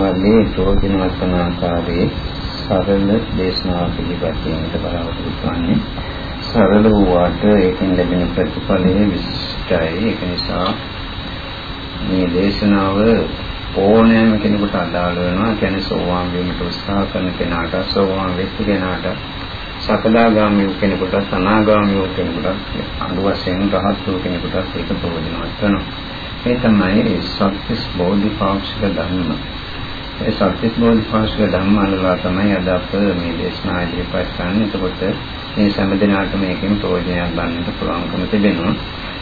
වගේ ප්‍රයෝජනවත් වන ආකාරයේ සරල දේශනාව පිළිපැදීමට බලාපොරොත්තු වෙන්නේ. සරල වූාට ඒකෙන් ලැබෙන ප්‍රතිඵලය විශිෂ්ටයි. ඒක නිසා මේ දේශනාව ඕනෑම කෙනෙකුට අදාළ වෙනවා. කියන්නේ සෝවාන් වීමට උත්සාහ කරන කෙනාට සෝවාන් වෙච්ච කෙනාට සකදාගාමී වූ කෙනෙකුට සනාගාමී වූ කෙනෙකුට අඳු වශයෙන් රහත් වූ කෙනෙකුට ඒක ප්‍රයෝජනවත් වෙනවා. ඒ තමයි සත්‍විස් බෝධිපාක්ෂික ධර්ම. ඒ සත්‍ය බෝධිපාශක ධර්ම අනුලා තමයි අද අප මේ දේශනා ඉදිරිපත් කරන්නේ. එතකොට මේ සෑම දිනකට මේකෙන් ප්‍රයෝජනයක් ගන්නට පුළුවන්කම තිබෙනවා.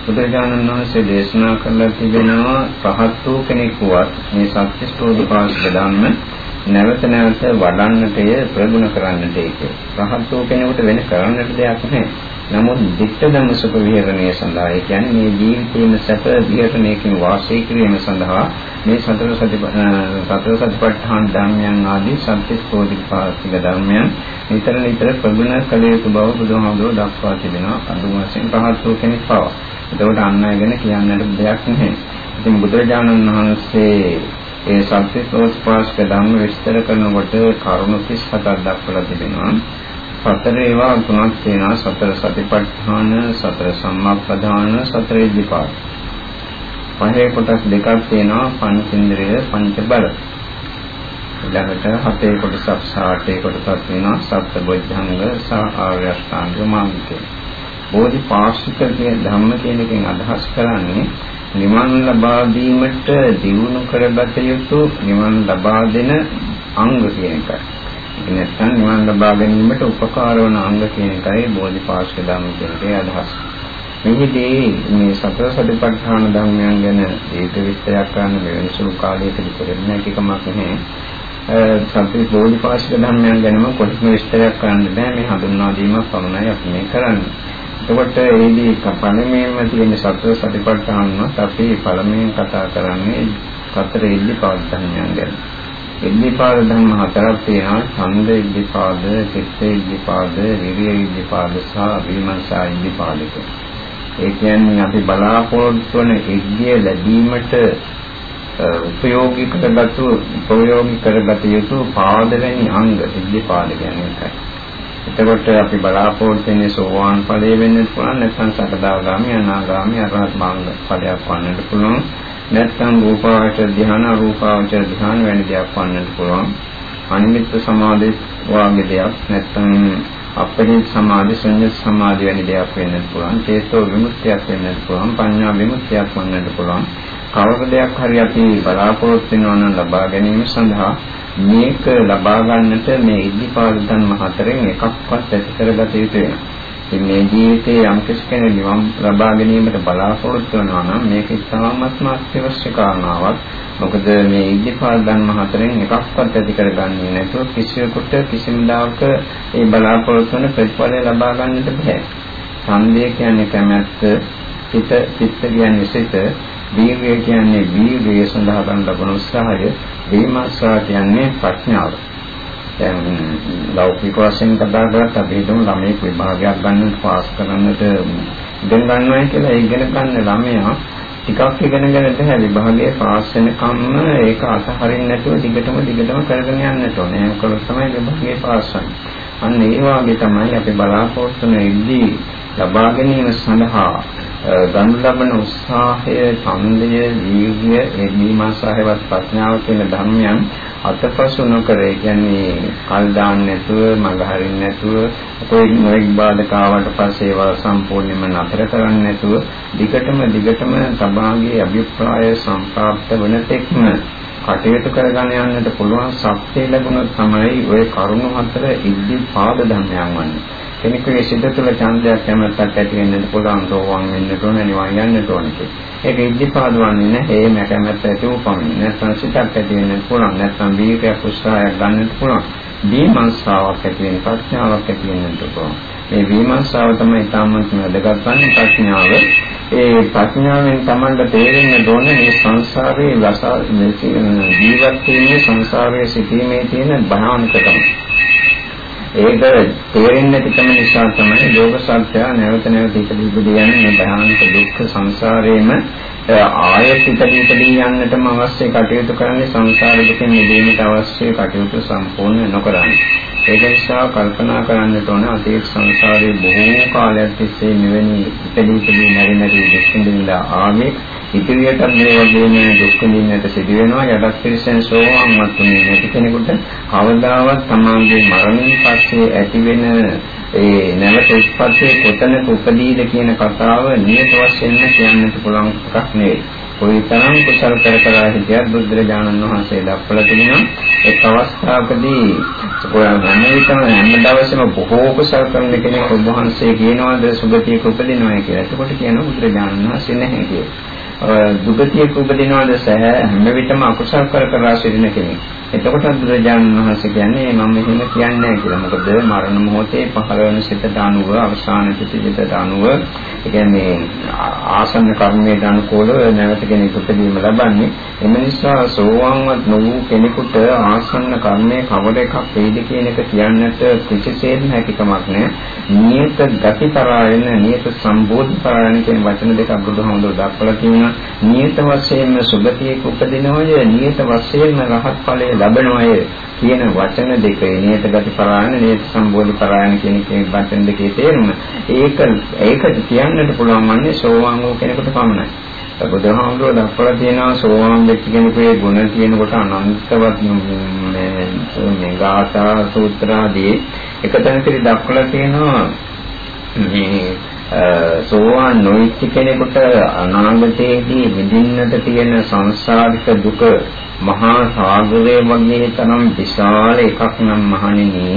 බුදුරජාණන් වහන්සේ දේශනා කළා තිබෙනවා පහත් වූ කෙනෙකුවත් මේ සත්‍ය බෝධිපාශක ධර්ම නැවත නැවත වඩන්නටය ප්‍රගුණ කරන්නට ඒක. රහත් වූ කෙනෙකුට වෙන කරන්නට දෙයක් නැහැ. නමුත් ධිට්ඨ ධම්ම සුඛ විහරණය සඳහා ඒ කියන්නේ මේ ජීවිතේම සැප දිහට මේකෙන් වාසය කිරීම සඳහා මේ සතර සති සතර සතිපට්ඨාන ධර්මයන් ආදී සත්‍යස්කෝධිපාසික ධර්මයන් නිතර නිතර ප්‍රගුණ කළ යුතු බව බුදුහාමුදුරුවෝ දක්වා තිබෙනවා අඳුම වශයෙන් පහත් වූ කෙනෙක් පවා. එතකොට අන් අය ගැන කියන්නට දෙයක් නැහැ. ඉතින් බුදුරජාණන් වහන්සේ ඒ සත්‍යස්කෝධිපාසික ධර්ම විස්තර කරනකොට කරුණු 37ක් දක්වලා තිබෙනවා. සතර ඒවා තුනක් තියෙනවා. සතර සතිපට්ඨාන සතර සම්මාප්පදාන සතර ඉද්ධිපාද පහේ කොටස් දෙකක් තියෙනවා. පංචේන්ද්‍රය පංච බල ඊළඟට හතේ කොටසක් සහ අටේ කොටසක් වෙනවා සත්‍ය බොද්ධංග සහ ආර්ය අෂ්ටාංග මාර්ගය. බෝධිපාක්ෂික කියන ධම්ම කියන එකෙන් අදහස් කරන්නේ නිවන් ලබා දීමට දියුණු කරගත යුතු නිවන් ලබා දෙන අංග කියන එකයි නැත්නම් නිවන් ලබා ගැනීමට උපකාර වන අංග කියන එකයි බෝධිපාක්ෂික ධර්ම කියන එකේ අදහස. මෙහිදී මේ සතර සතිපට්ඨාන ධර්මයන් ගැන ඒක විස්තරයක් කරන්න මෙවැනි සුළු කාලයකදී කරන්නේ නැතිකමක් නැහැ. සත්‍ය බෝධිපාක්ෂික ධර්මයන් ගැනම කොටිම විස්තරයක් කරන්න බෑ මේ හඳුන්වා දීමක් පමණයි අපි මේ කරන්නේ. එතකොට ඒදී පළමුවෙන්ම තියෙන සතර සතිපට්ඨානවත් අපි පළමුවෙන් කතා කරන්නේ සතර ඉද්ධිපාද ධර්මයන් ගැන. ඉද්ධිපාද ධර්ම හතරක් තියෙනවා ඡන්ද ඉද්ධිපාද, චිත්ත ඉද්ධිපාද, විරිය ඉද්ධිපාද සහ විමර්ශා ඉද්ධිපාද ඒ කියන්නේ අපි බලාපොරොත්තු වන ඉද්ධිය ලැබීමට උපයෝගී කරගත්තු උපයෝගී කරගත යුතු පාදවැනි අංග ඉද්ධිපාද කියන්නේ ඒකයි. එතකොට අපි බලාපොරොත්තු වෙන්නේ සෝවාන් ඵලයේ වෙන්න පුළුවන් නැත්නම් සකදාගාමි අනාගාමි අරහත් මාර්ග ඵලයක් වන්නට පුළුවන්. නැත්නම් රූපාවචර ධ්‍යාන අරූපාවචර ධ්‍යාන වැනි දෙයක් වන්නත් පුළුවන්. අනිමිත්ත සමාධි වාගේ දෙයක් නැත්නම් අපරිත් සමාධි සංයත් සමාධි වැනි දෙයක් වෙන්නත් පුළුවන්. චේතෝ විමුක්තියක් වෙන්නත් පුළුවන්. පඤ්ඤා විමුක්තියක් වෙන්නත් පුළුවන්. කවර දෙයක් හරි අපි බලාපොරොත්තු වෙනවා නම් ලබා ගැනීම සඳහා මේක ලබා ගන්නට මේ ඉද්ධිපාද ධර්ම හතරෙන් එකක්වත් ඇති කරගත යුතු වෙනවා. ඉතින් මේ ජීවිතයේ යම් කෙනෙක් නිවන් ලබා ගැනීමට බලාපොරොත්තු වෙනවා නම් මේක ඉතාමත්ම අත්‍යවශ්‍ය කාරණාවක්. මොකද මේ ඉද්ධිපාද ධර්ම හතරෙන් එකක්වත් ඇති කරගන්නේ නැතුව කිසියෙකුට කිසිම දායක ඒ බලාපොරොත්තු වෙන ප්‍රතිඵලය ලබා ගන්නට බෑ. ඡන්දය කියන්නේ කැමැත්ත, චිත චිත්ත කියන්නේ සිත, වීර්යය කියන්නේ වීර්යය සඳහා ගන්න ලබන උත්සාහය, විමර්ශා කියන්නේ ප්‍රඥාව. දැන් ලෞකික වශයෙන් කතා කරත් අපි හිතමු ළමයෙක් විභාගයක් ගන්න පාස් කරන්නට ඉගෙන ගන්නවා කියලා ඒ ඉගෙන ගන්න ළමයා ටිකක් ඉගෙනගෙන තමයි විභාගයේ පාස් වෙනකම්ම ඒක අතහරින්න නැතුව දිගටම දිගටම කරගෙන යන්නට ඕනේ. ඒක කළොත් තමයි විභාගයේ පාස් වෙන්නේ. අන්න ඒ වගේ තමයි අපි බලාපොරොත්තු වෙන ඉදී ලබා ගැනීම සඳහා ගනු ලබන උත්සාහය, ඡන්දය, වීර්ය, එදීමාසහවත් ප්‍රඥාව කියන ධර්මයන් අතපසු නොකර ඒ කියන්නේ කල් දාන්න නැතුව, මඟ හරින්න නැතුව, කොයි මොෙක් බාධකාවට පස්සේ ඒවා සම්පූර්ණයෙන්ම නතර කරන්න නැතුව, දිගටම දිගටම සමාගයේ අභිප්‍රාය සම්ප්‍රාප්ත වන තෙක්ම කටයුතු කරගෙන යන්නට පුළුවන් ශක්තිය ලැබුණොත් තමයි ওই කරුණු හතර ඉද්ධි පාද ධර්මයන් වන්නේ. කෙනෙකුගේ සිත තුළ ඡන්දයක් කැමැත්තක් ඇති වෙන්නත් පුළුවන් සෝවාන් වෙන්නට ඕන නිවන් යන්නට ඕන ඒක ඉද්ධිපාද වන්නේ නැහැ ඒ නැකමැත්ත ඇති වූ පමණින් නැත්නම් සිතක් ඇති වෙන්නත් පුළුවන් නැත්නම් වීර්යයක් උත්සාහයක් ගන්නත් පුළුවන් දීමන්සාවක් ඇති වෙන ප්‍රඥාවක් ඇති වෙන්නත් පුළුවන් මේ විමර්ශාව තමයි තාමත් වැදගත් වන්නේ ප්‍රඥාව. ඒ ප්‍රඥාවෙන් තමයි තේරෙන්න ඕනේ මේ සංසාරයේ ජීවත් වෙන්නේ සංසාරයේ සිටීමේ තියෙන භයානකකම. ඒක තේරෙන්නේ නැතිකම නිසා තමයි ලෝක සත්‍ය නැවත නැවත ඉදිරි ඉදිරි යන මේ භයානක දුක්ඛ සංසාරයේම ආයෙත් ඉදිරියටදී යන්නටම අවශ්‍ය කටයුතු කරන්නේ සංසාර දුකෙන් මිදීමට අවශ්‍ය කටයුතු සම්පූර්ණ නොකරන්නේ. ඒක නිසා කල්පනා කරන්නට ඕන අතීත සංසාරයේ බොහෝ කාලයක් තිස්සේ මෙවැනි ඉදිරි ඉදිරි නැරි නැරි දුක් විඳින්න ආවේ ඉදිරියට මේ වගේම දුක් විඳින්නට සිදු වෙනවා යටත් පිරිසෙන් සෝවාන්වත් වෙන්නේ නැති කෙනෙකුට කවදාවත් තමාගේ මරණයෙන් පස්සේ ඇතිවෙන ඒ නැවත ස්පර්ශයේ කොතනක උපදීද කියන කතාව නියත වශයෙන්ම කියන්නට පුළුවන් එකක් නෙවෙයි. කොයි තරම් කුසල කර කර හිටියත් බුදුරජාණන් වහන්සේ දක්වලා තිනවා එක් අවස්ථාවකදී ඔයම හැමවිටම හැම දවසෙම බොහෝ කුසල කරන කෙනෙක් ඔබ වහන්සේ කියනවාද සුගතියක උපදිනවා කියලා. එතකොට කියනවා බුදුරජාණන් වහන්සේ නැහැ කියලා. දුගතියක උපදිනවද සහ හැම විටම අකුසල් කර කර සිටින කෙනෙක්. එතකොට බුදුරජාණන් වහන්සේ කියන්නේ මම එහෙම කියන්නේ නැහැ කියලා. මොකද මරණ මොහොතේ පහළ වෙන සිතට අනුව අවසාන සිතට අනුව ඒ කියන්නේ ආසන්න කර්මයට අනුකූලව නැවත කෙනෙක් උපදීම ලබන්නේ. එම නිසා සෝවාන්වත් නොවූ කෙනෙකුට ආසන්න කර්මයේ කවර එකක් වේද කියන එක කියන්නට කිසිසේත්ම හැකියාවක් නැහැ. නියත ගතිපරායන නියත සම්බෝධි පරායන කියන වචන දෙක බුදුහාමුදුරුවෝ දක්වලා තියෙනවා. නියත වශයෙන්ම සුගතියක උපදිනවය නියත වශයෙන්ම රහත් ඵලය ලබනවය කියන වචන දෙක නියත ගති පරායන නියත සම්බෝධි පරායන කියන කේ වචන දෙකේ තේරුම ඒක ඒකද කියන්නට පුළුවන් වන්නේ සෝවාන් වූ කෙනෙකුට පමණයි. බුදුහාමුදුරුවෝ දක්වලා තියෙනවා සෝවාන් වෙච්ච කෙනෙකුගේ ගුණ කියනකොට අනන්තවත් මේ මේ ගාථා සූත්‍ර ආදී එක තැනකදී දක්වලා තියෙනවා මේ සෝවාන් නොවිච්ච කෙනෙකුට අනාගතයේදී විඳින්නට තියෙන සංසාරික දුක මහා සාගරය වගේ තරම් විශාල එකක් නම් මහණෙනි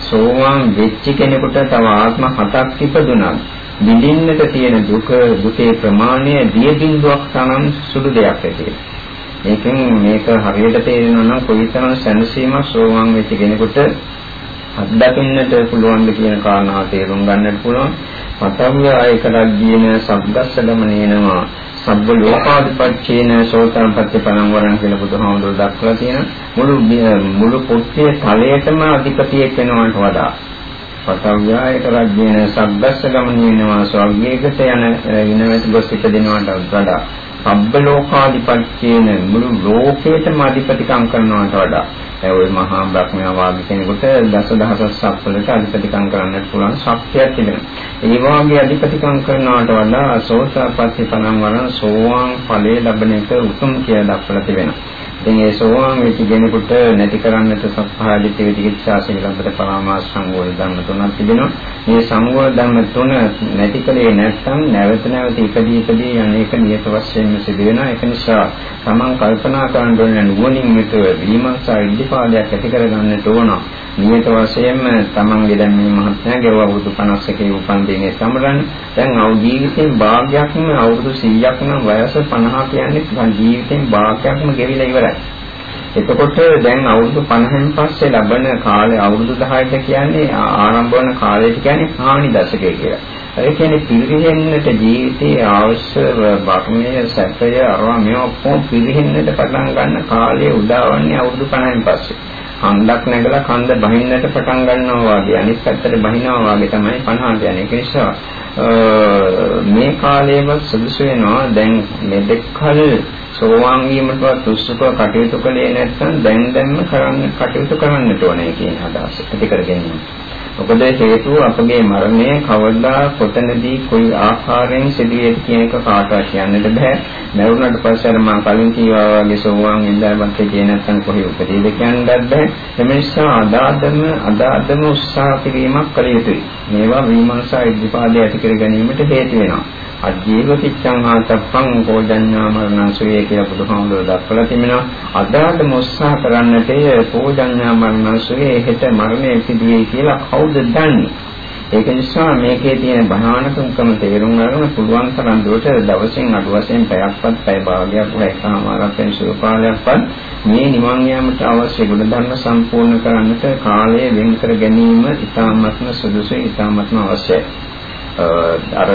සෝවාන් වෙච්ච කෙනෙකුට තව ආත්ම හතක් ඉපදුනත් විඳින්නට තියෙන දුක දුකේ ප්‍රමාණය දිය බිඳුවක් තරම් සුළු දෙයක් ඇති. මේකෙන් මේක හරියට තේරෙනවා නම් කොයිතරම් සැනසීමක් සෝවාන් වෙච්ච කෙනෙකුට අත්දකින්නට පුළුවන්ද කියන කාරණාව තේරුම් ගන්නට පුළුවන්. පතංග ආයකරක් කියන සබ්දස්ස ගමනේනවා සබ්බ ලෝකාධිපත්‍යේන සෝතම්පත්‍ය පනංවරණ කියලා බුදුහාමුදුරුවෝ දක්වලා තියෙන මුළු මුළු පොත්තේ තලයටම අධිපතියෙක් වෙනවට වඩා. පතංගායක රජ්‍යන සබ්දස්ස ගමනේනවා ස්වර්ගයකට යන ඉනවෙත ගොස් ඉපදිනවට වඩා. සබ්බ ලෝකාධිපත්‍යේන මුළු ලෝකයටම අධිපතිකම් කරනවට වඩා. ඒ ওই මහා බ්‍රහ්මයා වාගේ කෙනෙකුට දසදහසක් සක්වලට අධිපතිකම් කරන්නට පුළුවන් ශක්තියක් තිබෙනවා. ඒ වාගේ අධිපතිකම් කරනවට වඩා සෝතාපට්ටි පණම් වන සෝවාන් ඵලයේ ලැබෙන එක උතුම් කියලා දක්වලා තිබෙනවා. ඉතින් ඒ සෝවාන් වෙච්ච කෙනෙකුට නැති කරන්නට සත්‍යාදිත විචිකිච්ඡා සීලබ්බත පරාමාස සංගෝල ධර්ම තුනක් තිබෙනවා. මේ සංගෝල ධර්ම තුන නැති කලේ නැත්නම් නැවත නැවත ඉදදී ඉදදී අනේක නියත වශයෙන්ම සිදු වෙනවා. ඒක නිසා තමන් කල්පනා කරන්න ඕනේ නුවණින් මෙතන විමර්ශා ඉද්ධිපාදයක් ඇති කරගන්නට ඕන. නියත වශයෙන්ම තමන්ගේ දැන් මේ මහත්මයාගේ අවුරුදු 51 උපන් දිනේ සමරන දැන් අවු ජීවිතේ භාග්‍යක්ම අවුරුදු 100ක් නම් වයස 50 කියන්නේ ජීවිතේ භාග්‍යක්ම ගෙවිලා ඉවරයි. එතකොට දැන් අවුරුදු 50න් පස්සේ ලබන කාලය අවුරුදු 10ට කියන්නේ ආරම්භ වන කාලයට කියන්නේ හානි දශකය කියලා. ඒ කියන්නේ පිරිහෙන්නට ජීවිතයේ අවශ්‍ය බක්මයේ සැපය අරවා මේ ඔක්කොම පිරිහෙන්නට පටන් ගන්න කාලය උදාවන්නේ අවුරුදු 50න් පස්සේ. කන්දක් නැගලා කන්ද බහින්නට පටන් ගන්නවා වගේ අනිත් පැත්තට බහිනවා වගේ තමයි 50 යන්නේ. ඒක නිසා මේ කාලයේම සුදුසු වෙනවා දැන් මෙදෙක්කල් සෝවාන් වීමටවත් උත්සුකව කටයුතු කළේ නැත්නම් දැන් දැන්ම කරන්න කටයුතු කරන්නට ඕනේ කියන අදහස ඇති කරගන්න. මොකද හේතුව අපගේ මරණය කවදා කොතනදී කොයි ආකාරයෙන් සිදුවේද කියන එක කාටවත් කියන්නට බෑ. මරුණට පස්සේ අර මම කලින් කිව්වා වගේ සෝවාන් ඉඳලාවත් කියේ නැත්නම් කොහේ උපදීද කියන්නත් බෑ. එම නිසා අදාදම අදාදම උත්සාහ කිරීමක් කළ යුතුයි. මේවා විමර්ශා ඉදිපාදේ ඇති කර ගැනීමට හේතු වෙනවා. අජීව කිච්ඡං ආතප්පං කෝජඤ්ඤා මරණං සුවේ කියලා බුදුහාමුදුරුවෝ දක්වලා තිබෙනවා. අදාළ මොස්සා කරන්නට කෝජඤ්ඤා මරණං සුවේ හෙට මරණය සිදුවේ කියලා කවුද දන්නේ? ඒක නිසා මේකේ තියෙන භයානකකම තේරුම් ගන්න පුළුවන් තරම් දුරට දවසින් අඩු වශයෙන් පැයක්වත් පැය භාගයක් වගේ එකමාරක් වෙන සුවපාලයක්වත් මේ නිවන් යාමට අවශ්‍ය ගුණධර්ම සම්පූර්ණ කරන්නට කාලය වෙන් කර ගැනීම ඉතාමත්ම සුදුසුයි ඉතාමත්ම අවශ්‍යයි. අර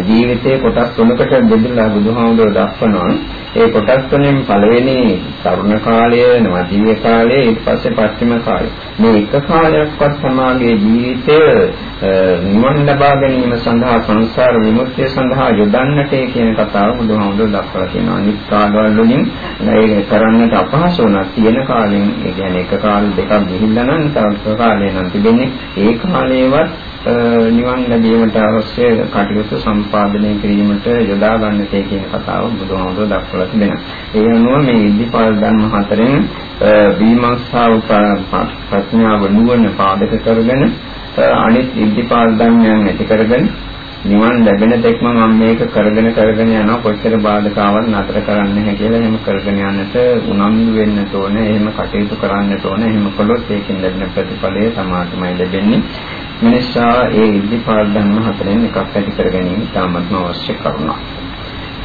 ජීවිතයේ කොටස් තුනකට බෙදලා බුදුහාමුදුරුවෝ දක්වනවා. ඒ කොටස් තුනෙන් පළවෙනි තරුණ කාලය, නවජීව කාලය, ඊට පස්සේ පස්චිම කාලය. මේ එක කාලයක්වත් සමාගයේ ජීවිතය නිවන් ලබා ගැනීම සඳහා සංසාර විමුක්තිය සඳහා යොදන්නට කියන කතාව බුදුහාමුදුරුවෝ දක්වලා තියෙනවා. අනිත් කාලවල වලින් ඒක කරන්නට අපහසු වුණා. තියෙන කාලෙන් ඒ කියන්නේ එක කාල දෙකක් ගිහිල්ලා නම් තව කාලේ නම් තිබෙන්නේ ඒ කාලේවත් නිවන් ලැබීමට අවශ්‍ය කටයුතු සම්පාදනය කිරීමට යොදා ගන්නට කියන කතාව බුදුහාමුදුරුවෝ දක්වලා තිබෙනවා. ඒ අනුව මේ ඉද්ධිපාල ධර්ම හතරෙන් විමර්ශාව ප්‍රඥාව නුවණ පාදක කරගෙන අනිත් ඉද්ධිපාල ධර්මයන් ඇති කරගෙන නිවන් ලැබෙන තෙක්ම මම මේක කරගෙන කරගෙන යනවා කොච්චර බාධකාවක් නතර කරන්න නැහැ කියලා එහෙම කරගෙන යන්නට උනන්දු වෙන්න ඕනේ එහෙම කටයුතු කරන්නට ඕනේ එහෙම කළොත් ඒකෙන් ලැබෙන ප්‍රතිඵලය සමාතමයි ලැබෙන්නේ මිනිසා ඒ ඉද්ධිපාල ධර්ම හතරෙන් එකක් ඇති කර ගැනීම ඉතාමත්ම අවශ්‍ය කරුණක්.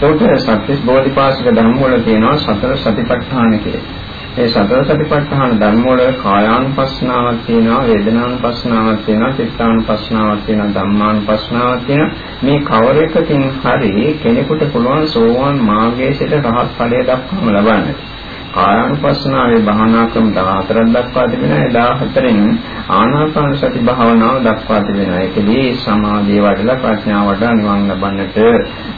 ඒකට සත්‍විස් බෝධිපාශික ධර්ම වල තියෙනවා සතර සතිපට්ඨාන කියලා. ඒ සතර සතිපට්ඨාන ධර්ම වල කායානුපස්සනාවක් තියෙනවා වේදනානුපස්සනාවක් තියෙනවා චිත්තානුපස්සනාවක් තියෙනවා ධම්මානුපස්සනාවක් තියෙනවා. මේ කවර එකකින් හරි කෙනෙකුට පුළුවන් සෝවාන් මාර්ගයේ සිට රහත් ඵලය දක්වාම ලබන්නට කායානුපස්සනාවේ භාවනා ක්‍රම 14ක් දක්වා තිබෙනවා. 14න් ආනාපාන සති භාවනාව දක්වා තිබෙනවා. ඒකදී සමාධිය වඩලා ප්‍රඥාව වඩා නිවන් ලබන්නට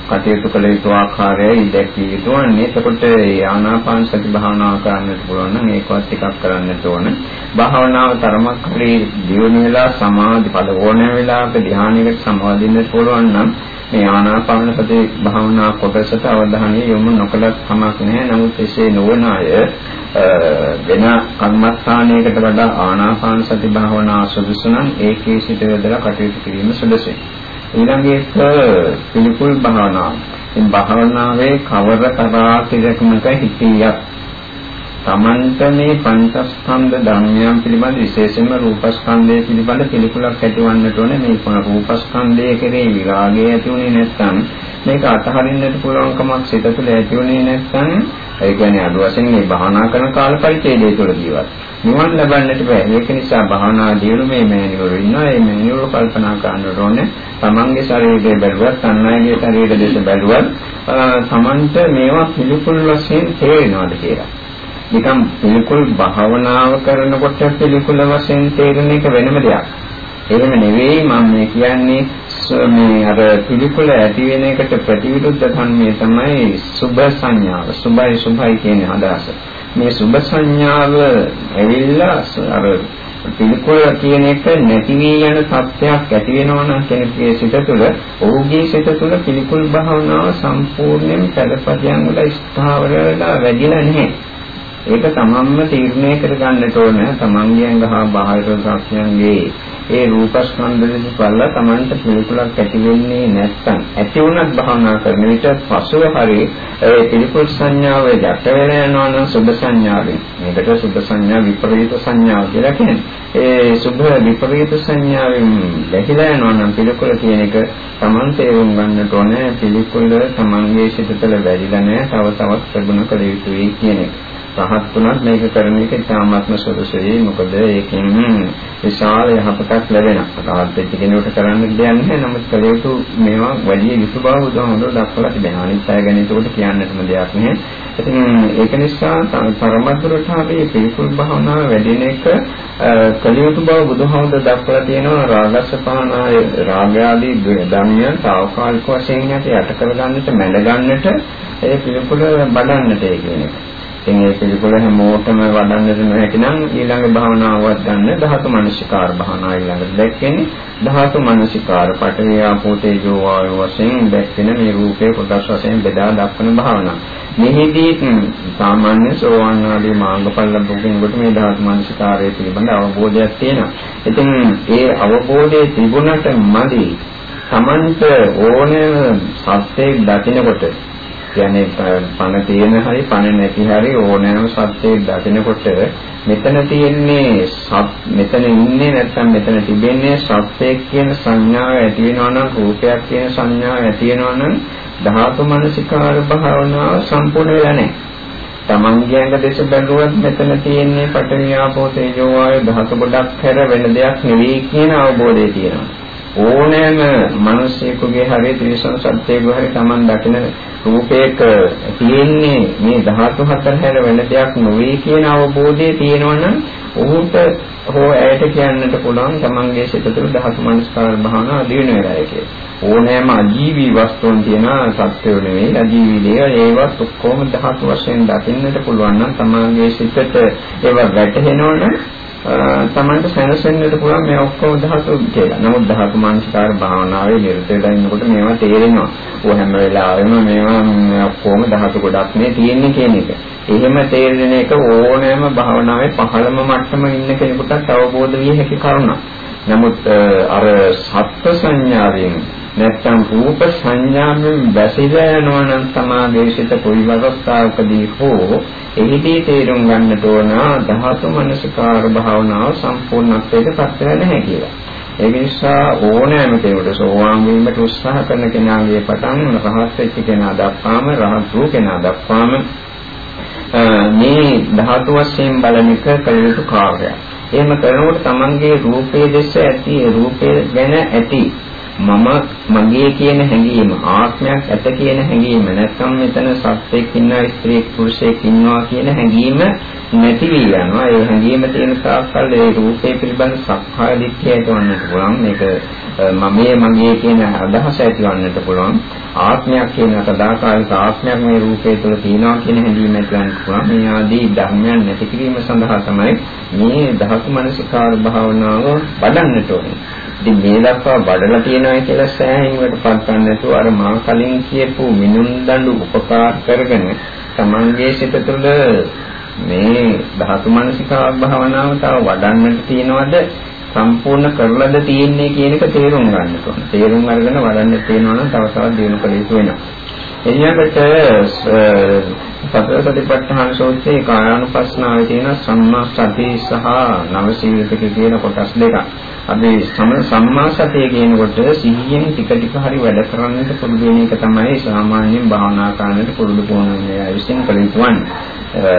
කටයුතු කළ යුතු ආකාරයයි දැක්විය යුතු වන්නේ. එතකොට මේ ආනාපාන සති භාවනාව කරන්නට පුළුවන් නම් ඒකවත් ටිකක් කරන්නට ඕන. භාවනාව තරමක් හරි දියුණු වෙලා සමාධි පද ඕනෑ වෙලාවක ධානයකට සමාදින්නට පුළුවන් නම් මේ ආනාපාන සති භාවනා කොටසට අවධානය යොමු නොකලත් කමක් නැහැ. නමුත් එසේ නොවන අය වෙන කර්මස්ථානයකට වඩා ආනාපාන සති භාවනා සුදුසු නම් ඒකේ සිට යොදලා කටයුතු කිරීම සුදුසුයි. ඊළඟට පිළිකුල් භාවනාව. මේ භාවනාවේ කවර තරාතිරකමක හිතියක් තමන්ට මේ පංචස්කන්ධ ධර්මයන් පිළිබඳ විශේෂයෙන්ම රූපස්කන්ධය පිළිබඳ පිළිකුලක් ඇතිවන්නට ඕනේ. මේ කොන රූපස්කන්ධය කෙරේ විරාගය ඇති උනේ නැත්නම් මේක අතහරින්නට පුළුවන්කමක් සිත තුළ ඇති උනේ නැත්නම් ඒ කියන්නේ අද වශයෙන් මේ භාවනා කරන කාල පරිච්ඡේදය තුළ ජීවත්. නිවන් ලබන්නට බෑ ඒක නිසා භාවනා දියුණු මේ මෑණිවරු ඉන්නවා. මේ මෑණිවරු කල්පනා කරන්න ඕනේ. තමන්ගේ ශරීරය බැලුවත් අන්නයිගේ ශරීර දෙස බැලුවත් තමන්ට මේවා පිළිකුල් වශයෙන් තේරෙනවද කියලා. නිකම් පිළිකුල් භාවනාව කරනකොට පිළිකුල වශයෙන් තේරෙන එක වෙනම දෙයක්. එහෙම නෙවෙයි මම මේ කියන්නේ මේ අර පිළිකුල ඇති වෙන එකට ප්‍රතිවිරුද්ධ ධර්මයේ තමයි සුභ සංඥාව. සුභයි සුභයි කියන අදහස. මේ සුභ සංඥාව ඇවිල්ලා අර පිළිකුල කියන එක නැති වී යන සත්‍යයක් ඇති වෙනවා නම් කෙනෙකුගේ සිත තුළ ඔහුගේ සිත තුළ පිළිකුල් භාවනාව සම්පූර්ණයෙන් පළපදියම් වල ස්ථාවර වෙලා වැඩිලා නැහැ. ඒක තමන්ම තීරණය කරගන්නට ඕන. තමන්ගෙන් ගහ බාහිර සාක්ෂියන්ගේ ඒ රූපස්කන්ධ දෙක බලලා තමන්ට පිළිකුලක් ඇති වෙන්නේ නැත්නම් ඇති වුණත් භාවනා කරන විට පසුව හරි ඒ පිළිකුල් සංඥාව යට වෙලා යනවා නම් සුභ සංඥාවෙන්. මේකට සුභ සංඥා විපරීත සංඥාව කියලා කියන්නේ. ඒ සුභ විපරීත සංඥාවෙන් දැහිලා යනවා නම් පිළිකුල කියන එක තමන් තේරුම් ගන්නට ඕනේ. පිළිකුල තමන්ගේ සිත තුළ වැඩිලා නැහැ. තව තවත් ප්‍රගුණ කළ යුතුයි කියන එක. රහත් තුනක් මේක කරන එක ඉතාමත්ම සුදුසුයි. මොකද ඒකෙන් විශාල යහපතක් ලැබෙනවා. රහත් වෙච්ච කෙනෙකුට කරන්න දෙයක් නැහැ. නමුත් කලයුතු මේවා වැඩි යුතු බව උදාහරණ දක්වලා තිබෙනවා. අනිත් අය ගැන ඒකට කියන්නටම දෙයක් නැහැ. ඉතින් ඒක නිසා පරමද්දරට අපි පිළිකුල් භාවනාව වැඩින එක කලයුතු බව බුදුහමද දක්වලා තියෙනවා. රාගස්ස පහනාය රාගයාදී ධර්මයන් తాවකාලික වශයෙන් යට කරගන්නට මැඩ ගන්නට ඒ පිළිකුල බඩන්නට ඒ කියන එක. ඉතින් ඒ පිළිකුල හැමෝටම වඩන්නට නොහැකි නම් ඊළඟ භාවනාවක් ගන්න ධාතු මනසිකාර භාවනාව ඊළඟට දැක්කෙන්නේ ධාතු මනසිකාර පඨවි ආපෝ තේජෝ වායෝ වශයෙන් දැක්කෙන මේ රූපේ කොටස් වශයෙන් බෙදා දක්වන භාවනාව. මෙහිදී සාමාන්‍ය සෝවාන් ආදී මාර්ගඵල ලැබුණකොට මේ ධාතු මනසිකාරය පිළිබඳ අවබෝධයක් තියෙනවා. ඉතින් ඒ අවබෝධය තිබුණට මදි තමන්ට ඕනෑම සත්‍යයක් දකිනකොට කියන්නේ පණ තියෙන හරි පණ නැති හරි ඕනෑම සත්‍යයක් දකිනකොට මෙතන තියෙන්නේ මෙතන ඉන්නේ නැත්නම් මෙතන තිබෙන්නේ සත්‍යයක් කියන සංඥාව ඇති වෙනවා නම් රූපයක් කියන සංඥාව ඇති වෙනවා නම් ධාතු මනසිකාර භාවනාව සම්පූර්ණ වෙලා නැහැ. තමන්ගේ ඇඟ දෙස බැලුවත් මෙතන තියෙන්නේ පඨවි ආපෝ තේජෝ වායු ධාතු ගොඩක් හැර වෙන දෙයක් නෙවෙයි කියන අවබෝධය තියෙනවා. ඕනෑම මිනිසෙකුගේ හරිය ත්‍රිසං සත්‍යයේ හරිය Taman දකින රූපයක තියෙන්නේ මේ ධාතු හතර හැර වෙන දෙයක් නොවේ කියන අවබෝධය තියෙනවනම් ඔහුට හෝ ඇයට කියන්නට පුළුවන් තමන්ගේ සිත තුළ ධාතු මනස්කාර භාවනා දිනු වෙලාය කියලා. ඕනෑම අජීවී වස්තුන් තියෙන සත්‍යෝ නෙවෙයි අජීවී දේවල් ඒවත් ඔක්කොම ධාතු වශයෙන් දකින්නට පුළුවන් නම් තමන්ගේ සිතට ඒවා වැටහෙනවනම් තමන්ට සැනසෙන්නට පුළුවන් මේ ඔක්කොම ධාතු කියලා. නමුත් ධාතු මානසිකාර භාවනාවේ නිරත වෙලා ඉන්නකොට මේවා තේරෙනවා. ਉਹ හැම වෙලාවෙම මේවා ඔක්කොම ධාතු ගොඩක් නේ තියෙන්නේ කියන එක. එහෙම තේරෙන එක ඕනෑම භාවනාවේ පහළම මට්ටම ඉන්න කෙනෙකුට අවබෝධ විය හැකි කරුණක්. නමුත් අර සත්‍ය සංඥාවෙන් නැත්නම් රූප සංඥාවෙන් බැසිලා යනවා නම් සමාදේශිත කොයි අවස්ථාවකදී හෝ එහිදී තේරුම් ගන්නට ඕන ධාතු මනසකාර භාවනාව සම්පූර්ණත්වයට පත් වෙලා නැහැ කියලා. ඒ නිසා ඕනෑම කෙනෙකුට සෝවාන් වීමට උත්සාහ කරන කෙනාගේ පටන් රහත් වෙච්ච කෙනා දක්වාම රහත් වූ කෙනා දක්වාම මේ ධාතු වශයෙන් බලන එක කළ යුතු කාර්යයක්. එහෙම කරනකොට තමන්ගේ රූපයේ දෙස ඇති රූපය ගැන ඇති මම මගේ කියන හැඟීම ආත්මයක් ඇත කියන හැඟීම නැත්නම් මෙතන සත්‍යයක් ඉන්නවා ස්ත්‍රියක් පුරුෂයෙක් ඉන්නවා කියන හැඟීම නැති වී යනවා. ඒ හැඟීම තියෙන තාක්කල් ඒ රූපේ පිළිබඳ සක්කාය දිට්ඨිය ඇතිවන්නට පුළුවන්. මේක මමයේ මගේ කියන අදහස ඇතිවන්නට පුළුවන්. ආත්මයක් කියන සදාකාලික ආත්මයක් මේ රූපේ තුළ තියෙනවා කියන හැඟීම ඇතිවන්නට පුළුවන්. මේ ආදී ධර්මයන් නැති කිරීම සඳහා තමයි මේ ධාතු මනසිකාර භාවනාව වඩන්නට ඕනේ. ඉතින් මේ දක්වා බඩලා තියෙනවා කියලා සෑහීමකට පත් ගන්න නැතුව අර මා කලින් කියපු මිනුම් දඬු උපකාර කරගෙන තමන්ගේ සිත තුළ මේ ධාතු මනසිකා භාවනාව තව වඩන්නට තියනවද සම්පූර්ණ කරලාද තියෙන්නේ කියන එක තේරුම් ගන්න ඕන. තේරුම් අරගෙන වඩන්න තියෙනවා නම් තව තවත් දියුණු කළ යුතු වෙනවා. එනිකට සතර සතිපට්ඨාන සූත්‍රයේ කායानुපස්සනාවේ තියෙන සම්මා සති සහ නවසීවිතක කියන කොටස් දෙකක්. අපි සම්මා සතිය කියනකොට සිහියෙන් ටික ටික හරි වැඩ කරන්නට පුරුදු වෙන එක තමයි සාමාන්‍යයෙන් භාවනා කරන්නට පුරුදු කරන විශ්ින් කළ යුතුවන්නේ.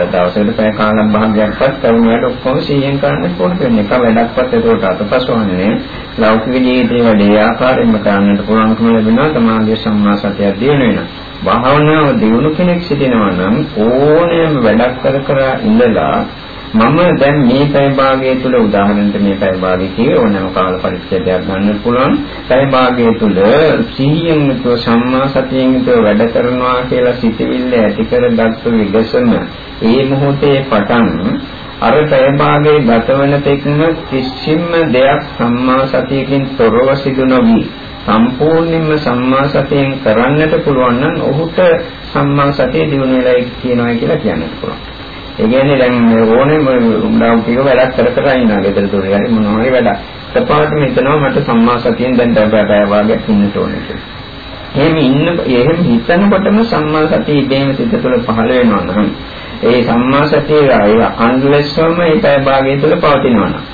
දවසකට පැය කාලක් භාගයක්වත් කරුණාට ඔක්කොම සිහියෙන් කරන්න පුරුදු වෙන එක වැඩක්වත් ඒකට අතපසවන්නේ ලෞකික ජීවිතේ වැඩේ ආකාරයෙන්ම කරන්නට පුළුවන්කම ලැබෙනවා තමාගේ සම්මා සතිය දිනු වෙනවා. භාවනාව දිනු කෙනෙක් සිටිනවා නම් ඕනෑම වැඩක් කර කර ඉඳලා මම දැන් මේ පැය භාගය තුල උදාහරණයක් මේ පැය භාගය කියේ ඕනෑම කාල පරිච්ඡේදයක් ගන්න පුළුවන්. පැය භාගය තුල සිහියෙන් යුතුව සම්මා සතියෙන් යුතුව වැඩ කරනවා කියලා සිතවිල්ල ඇති කරගත්තු විගසම ඒ මොහොතේ පටන් අර පැය භාගයේ ගතවන තෙක්ම කිසිම දෙයක් සම්මා සතියකින් තොරව සිදු නොවි සම්පූර්ණයෙන්ම සම්මා සතියෙන් කරන්නට පුළුවන් නම් ඔහුට සම්මා සතිය දිනු වෙලා කියනවා කියලා කියන්නත් පුළුවන්. ඒ කියන්නේ දැන් ඕනේ උඹලා ටික වැඩක් කර කර ඉන්නවා. ගෙදර දොරේ හරි මොනවා හරි වැඩක්. සපාටම හිතනවා මට සම්මා සතියෙන් දැන් බය වාගයක් ඉන්නට ඕනේ කියලා. එහෙම ඉන්න එහෙම හිතනකොටම සම්මා සතිය ඉබේම සිත තුළ පහළ වෙනවා නම් ඒ සම්මා සතිය අන්ලෙස්සම ඒ පැය භාගය තුළ පවතිනවා නම්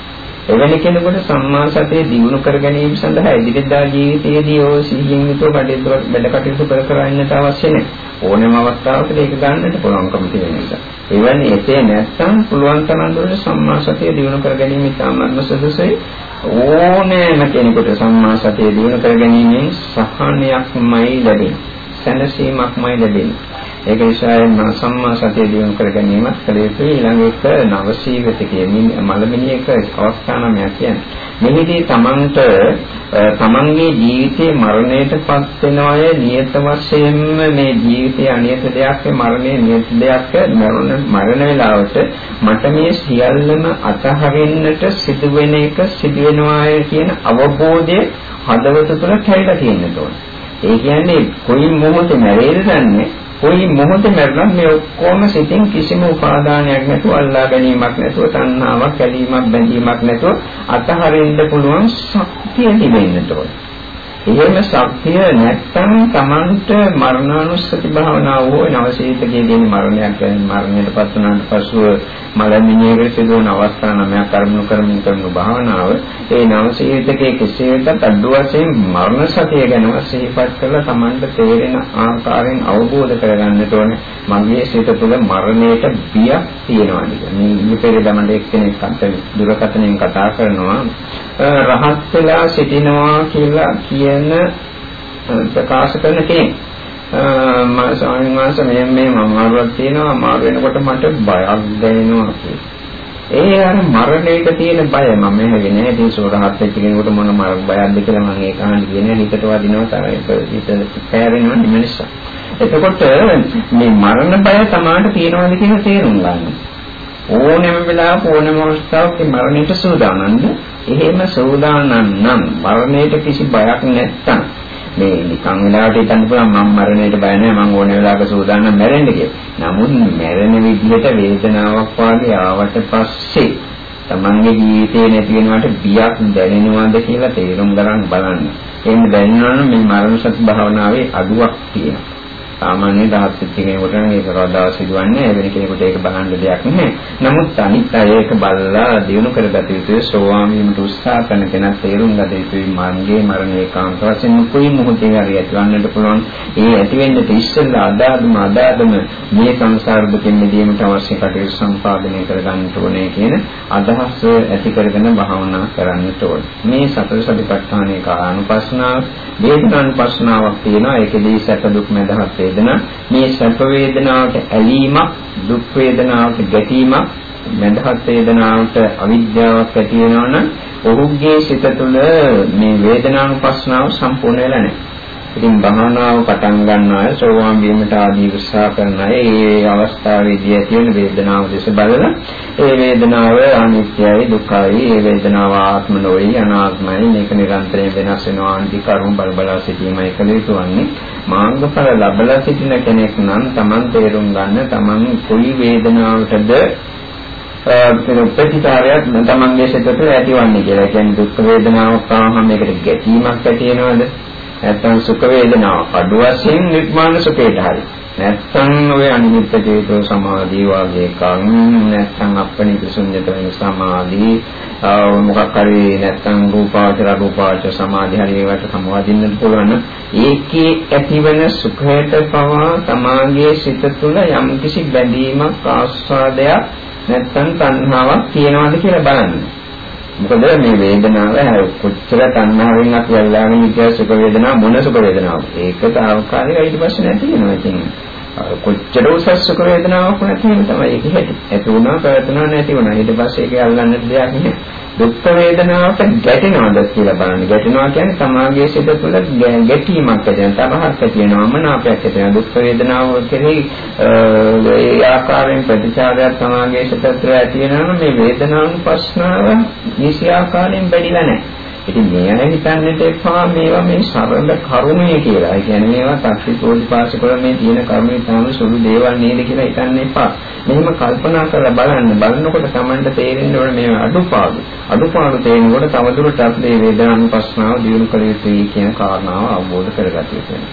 එවැනි කෙනෙකුට සම්මා සතිය දියුණු කර ගැනීම සඳහා ඉදිරියදා ජීවිතයේදී ඕ සිහියෙන් යුතුව කටයුතු වැඩ කටයුතු කර කර ඉන්නට අවශ්‍ය නැහැ. ඕනෑම අවස්ථාවකදී ඒක ගන්නට පුළුවන්කම තියෙන නිසා. එවැනි එසේ නැත්නම් පුළුවන් තරම් දුරට සම්මා සතිය දියුණු කර ගැනීම ඉතාමත්ම සුදුසුයි. ඕනෑම කෙනෙකුට සම්මා සතිය දියුණු කර ගැනීමෙන් සහනයක්මයි ලැබෙන්නේ. සැනසීමක්මයි ලැබෙන්නේ. ඒක නිසා සම්මා සතිය දියුණු කර ගැනීමත් කළ යුතුයි ඊළඟ එක නවසීවිතකයේ මලමිනියක අවස්ථා නමයක් කියන්නේ. මෙහිදී තමන්ට තමන්ගේ ජීවිතේ මරණයටපත් වෙන අය නියත වශයෙන්ම මේ ජීවිතයේ අනියත දෙයක් මරණය නියත දෙයක් මරණ මරණ වේලාවට මට මේ සියල්ලම අතහරින්නට සිදුවෙන එක සිදුවෙනවා කියන අවබෝධය හදවත තුළ කැවිලා තියෙන්න ඕනේ. ඒ කියන්නේ කොයි මොහොතේ මැරෙයිද දන්නේ කොයි මොහොතේ මැරුණත් මේ ඔක්කොම සිතින් කිසිම උපාදානයක් නැතුව අල්ලා ගැනීමක් නැතුව තණ්හාවක් ඇලීමක් බැඳීමක් නැතුව අතහරින්න පුළුවන් ශක්තිය තිබෙන්නට ඕන. එහෙම ශක්තිය නැත්නම් Tamanට මරණානුස්සති භාවනාව හෝ නවසීතකයේ දෙන මරණයක් ගැන මරණයට පත් වුණාට පසුව මලමිණියකට සිදුවන අවස්ථා නමයක් කර්මණු කරමින් කරන භාවනාව ඒ නවසීතකයේ කෙසේ වෙතත් අඩු වශයෙන් මරණ සතිය ගැන සිහිපත් කරලා Tamanට තේරෙන ආකාරයෙන් අවබෝධ කරගන්නට ඕනේ මගේ සිත තුළ මරණයට බියක් තියෙනවා නේද මේ ඉතිරි දමන එක්කෙනෙක් අත දුරකථනයෙන් කතා කරනවා රහත් වෙලා සිටිනවා කියලා කියන ප්‍රකාශ කරන කෙනෙක්. මම ස්වාමීන් වහන්සේ මේ මේ අමාරුවක් තියෙනවා අමාරු වෙනකොට මට බයක් දැනෙනවා ඒ අර මරණයට තියෙන බය මම හැගෙන නැහැ. ඉතින් සෝරහත් වෙච්ච කෙනෙකුට මොන බයක්ද කියලා මම ඒක අහන්න කියන්නේ හිතට වදිනවා තමයි හිත පෑරෙනවා නෙමෙයි නිසා. එතකොට මේ මරණ බය තමාට තියෙනවද කියලා තේරුම් ගන්න. ඕනෑම වෙලාවක ඕනෑම අවස්ථාවක මරණයට සූදානම්ද එහෙම සූදානම් නම් මරණයට කිසි බයක් නැත්තම් මේ නිකන් වෙලාවට හිතන්න පුළුවන් මම මරණයට බය නැහැ මම ඕන වෙලාවක සූදානම් මැරෙන්න කියලා. නමුත් මැරෙන විදිහට වේදනාවක් වාගේ ආවට පස්සේ තමන්ගේ ජීවිතේ නැති වෙනවට බියක් දැනෙනවද කියලා තේරුම් ගන්න බලන්න. එහෙම දැනෙනවා නම් මේ මරණ සති භාවනාවේ අඩුවක් තියෙනවා. සාමාන්‍ය දහස් වෙච්ච කෙනෙකුට නම් ඒක කවදා සිදුවන්නේ වෙන කෙනෙකුට ඒක බලන්න දෙයක් නැහැ. නමුත් අනිත් අය ඒක බලලා දිනු කරගත යුතුයි සෝවාන් වීමට උත්සාහ කරන කෙනා තේරුම් ගත යුතුයි මන්ගේ මරණය කාන්ත වශයෙන් කුයි මොහොතේ හරි ඇතිවන්නට පුළුවන්. ඒ ඇති වෙන්න ඉස්සෙල්ලා අදාදම අදාදම මේ සංසාර දුකින් මිදීමට අවශ්‍ය කටයුතු සම්පාදනය කරගන්න ඕනේ කියන අදහස ඇති කරගෙන භාවනා කරන්නට ඕනේ. මේ සතර සතිපට්ඨානයේ කානුපස්නාව වේදනානුපස්නාවක් තියෙනවා. ඒකෙදී සැප දුක් මැදහත් වේදනා මේ සැප වේදනාවට ඇලීමක් දුක් වේදනාවට ගැටීමක් මඳහත් වේදනාවට අවිද්‍යාවක් ඇති වෙනවනම් ඔහුගේ සිත තුළ මේ වේදනානුපස්සනාව සම්පූර්ණ වෙලා නැහැ. ඉතින් භාවනාව පටන් ගන්න අය සෝවාන් වීමට ආදී උත්සාහ කරන අය ඒ අවස්ථාවේදී ඇති වෙන වේදනාව දෙස බලලා ඒ වේදනාව අනිත්‍යයි දුකයි ඒ වේදනාව ආත්ම නොවේ අනාත්මයි මේක නිරන්තරයෙන් වෙනස් වෙනවා අන්ති කරුණ බල බලා සිටීමයි කළ යුතු වන්නේ මාර්ගඵල ලැබලා සිටින කෙනෙක් නම් Taman තේරුම් ගන්න Taman කොයි වේදනාවටද ප්‍රතිචාරයක් තමන්ගේ සිතට ඇතිවන්නේ කියලා. ඒ කියන්නේ දුක් වේදනාවක් ආවම මේකට ගැටීමක් ඇති වෙනවද? නැත්නම් සුඛ වේදනාව අඩු වශයෙන් නිර්මාණ සුඛයට හරි. නැත්නම් ඔය අනිමිත්ත චේතෝ සමාධිය වගේ කන් නැත්නම් අපනිත ශුන්‍යත වෙන සමාධි. මොකක් හරි නැත්නම් රූපාවචර රූපාවචර සමාධි හරි ඒවට සමවදින්නත් පුළුවන්. ඒකේ ඇතිවන සුඛයට පවා තමාගේ සිත තුළ යම්කිසි බැඳීමක් ආස්වාදයක් නැත්නම් තණ්හාවක් තියෙනවද කියලා බලන්න. මොකද මේ වේදනාව කොච්චර තණ්හාවෙන් අපි අල්ලාගෙන ඉතිහාස සුඛ වේදනාව මොන සුඛ වේදනාව ඒක තාවකාලික ඊට පස්සේ නැති වෙනවා ඉතින්. කොච්චර උසස් සුඛ වේදනාවක් නැති වෙන තමයි ඒක හැටි ඇති වුණා පැවතුණා නැති වුණා ඊට පස්සේ ඒක අල්ලන්නට දෙයක් නැහැ දුක් වේදනාවට ගැටෙනවද කියලා බලන්න. ගැටෙනවා කියන්නේ සමාගයේ සිට තුළ ගැටීමක් ඇති වෙනවා. තරහක් ඇති වෙනවා. මනාපයක් ඇති වෙනවා. දුක් වේදනාව කෙරෙහි ඒ ආකාරයෙන් ප්‍රතිචාරයක් සමාගයේ සිට තුළ ඇති වෙනවා මේ වේදනානුපස්නාව නිසි ආකාරයෙන් බැඳිලා නැහැ. ඉතින් මේ අය හිතන්නට එපා මේවා මේ සරල කරුණේ කියලා. ඒ කියන්නේ මේවා සත්‍විතෝදිපාසක වල මේ තියෙන කරුණේ තාම සුළු දේවල් නේද කියලා හිතන්න එපා. මෙහෙම කල්පනා කරලා බලන්න. බලනකොට Tamanට තේරෙන්න ඕන මේ අඩුපාඩු. අඩුපාඩු තේරෙනකොට තවදුරටත් මේ වේදනානුපස්සනාව දියුණු කළ යුතුයි කියන කාරණාව අවබෝධ කරගත යුතුයි.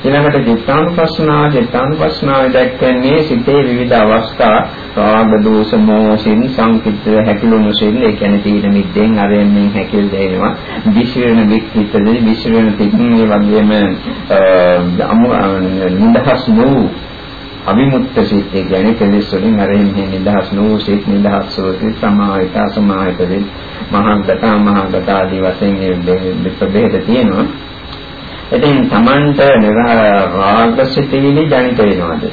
ඊළඟට චිත්තානුපස්සනාව චිත්තානුපස්සනාව දැක්කන්නේ සිතේ විවිධ අවස්ථා රාග දෝෂ මොහසින් සංකිට හැකිලුණු සිල් ඒ කියන්නේ තීන මිද්දෙන් අරෙන්මින් හැකිල් දෙනවා. විශ්වරණ වික්කිතදී විශ්වරණ තිකින් මේ වගේම නිදහස් වූ අවිමුක්ත සිත් ඒ කියන්නේ කෙලෙස් වලින් අරෙන්මින් නිදහස් වූ සිත් නිදහස් වූ සිත් සමාහිත සමාහිත වේ මහාගත මහාගත ආදී වශයෙන් මේ ප්‍රභේද තියෙනවා. ඉතින් Tamanට රාගසිතේලි ජනිත වෙනවද?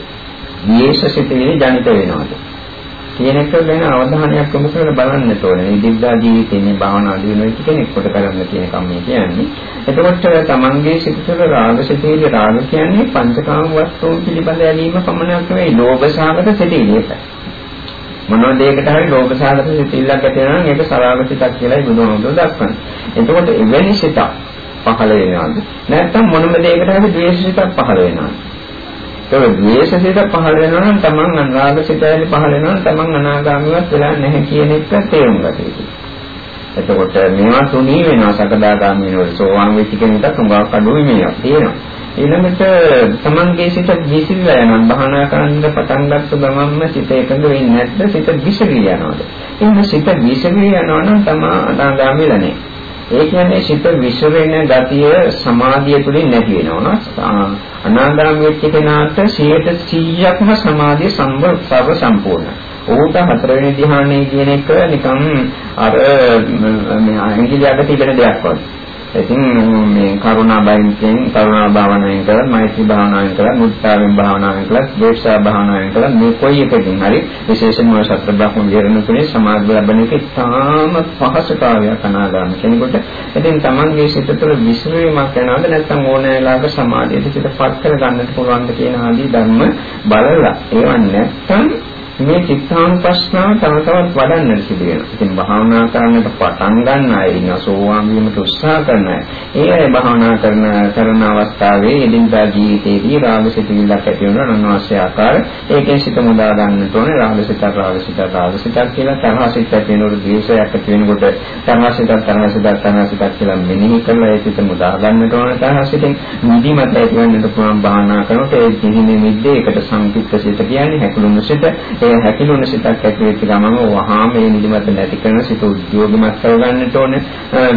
ද්වේෂසිතේලි ජනිත වෙනවද? කියන එක ගැන අවධානයක් යොමු කරලා බලන්න ඕනේ. මේ දිද්දා ජීවිතේ මේ භාවනා දිනුන කෙනෙක් කොට කරන්න කියන කම මේ කියන්නේ. එතකොට තමන්ගේ සිත තුළ රාගසිතේලි රාග කියන්නේ පංචකාම වස්තුන් පිළිබඳ ඇලීම පමණක් නෙවෙයි ලෝභ සාගත සිතේලි එක. මොනවා දෙයකට හරි ලෝභ සාගත සිතිල්ලක් ඇති වෙනවා නම් ඒක සරාග සිතක් කියලායි බුදුහාමුදුරුවෝ දක්වන්නේ. එතකොට එවැනි සිතක් පහළ වෙනවද? නැත්නම් මොනම දෙයකට හරි ද්වේෂසිතක් පහළ වෙනවද? ඒක ද්වේෂසිත පහළ වෙනවා නම් තමන් අනුරාගසිතයි පහළ වෙනවා නම් තමන් අනාගාමීවත් වෙලා නැහැ කියන එක තේරුම් ගත යුතුයි. එතකොට මේවා තුනී වෙනවා සකදාගාමී වෙනකොට සෝවාන් වෙච්ච කෙනෙක්ට තුඟක් අඩුයි මේවා තියෙනවා. ඊළඟට තමන්ගේ සිත විසිරලා යනවා භාවනා කරන්න පටන් ගත්ත ගමන්ම සිත එකඟ වෙන්නේ නැත්නම් සිත විසිරී යනවාද එහෙනම් සිත විසිරී යනවා නම් තමා අනාගාමී වෙන්නේ ඒ කියන්නේ සිත විසිරෙන ගතිය සමාධිය තුළින් නැති වෙනවා. අනාගාමී වෙච්ච කෙනාට 100%ක්ම සමාධිය සම්බව සම්පූර්ණයි ඌට හතරවෙනි ධ්‍යානයේ කියන එක නිකන් අර මේ අංගිලියට තිබෙන දෙයක් වගේ. ඉතින් මේ කරුණා බයින්ෙන් කරුණා භාවනාවෙන් කරලා මෛත්‍රී භාවනාවෙන් කරලා මුත්තාවෙන් භාවනාවෙන් කරලා දේශා භාවනාවෙන් කරලා මේ කොයි එකකින් හරි විශේෂයෙන්ම සතර බ්‍රහ්ම විහරණ තුනේ සමාධිය ලැබෙන එක ඉතාම පහසුතාවයක් අනාගාම කෙනෙකුට. ඉතින් Tamanගේ සිත තුළ විශ්වීමක් යනවාද නැත්නම් ඕනෑලාක සමාධියට සිතපත් කර ගන්නට පුළුවන්ද කියන ආදී ධර්ම බලලා. ඒව නැත්නම් මේ චිත්තානුපස්සනාව තව තවත් වඩන්න සිදු වෙනවා. ඉතින් භාවනා කරන්නට පටන් ගන්න අය ඉන්න සෝවාන් වීමට උත්සාහ කරන අය. ඒ අය භාවනා කරන කරන අවස්ථාවේ එදිනදා ජීවිතයේදී රාගසිතිවිල්ලක් ඇති වෙනවා අනවශ්‍ය ආකාර. ඒකෙන් සිත මුදා ගන්නට ඕනේ රාගසිත රාගසිත රාගසිත කියලා තරහසිත ඇති වෙනකොට ද්වේෂයක් ඇති වෙනකොට තරහසිත තරහසිත තරහසිත කියලා මෙනෙහි කරලා ඒ සිත මුදා ගන්නට ඕනේ තරහසිතෙන් නිදිමත ඇති වෙන්නට පුළුවන් භාවනා කරනකොට ඒ දිහිනේ මිද්දේ එකට සංකීර්ත සිත කියන්නේ හැකුළුණු සිත ඒ හැකිලුණ සිතක් ඇති වෙච්ච ගමම වහාම මේ නිදිමත නැති කරන සිත උද්‍යෝගමත් කරගන්නට ඕනේ.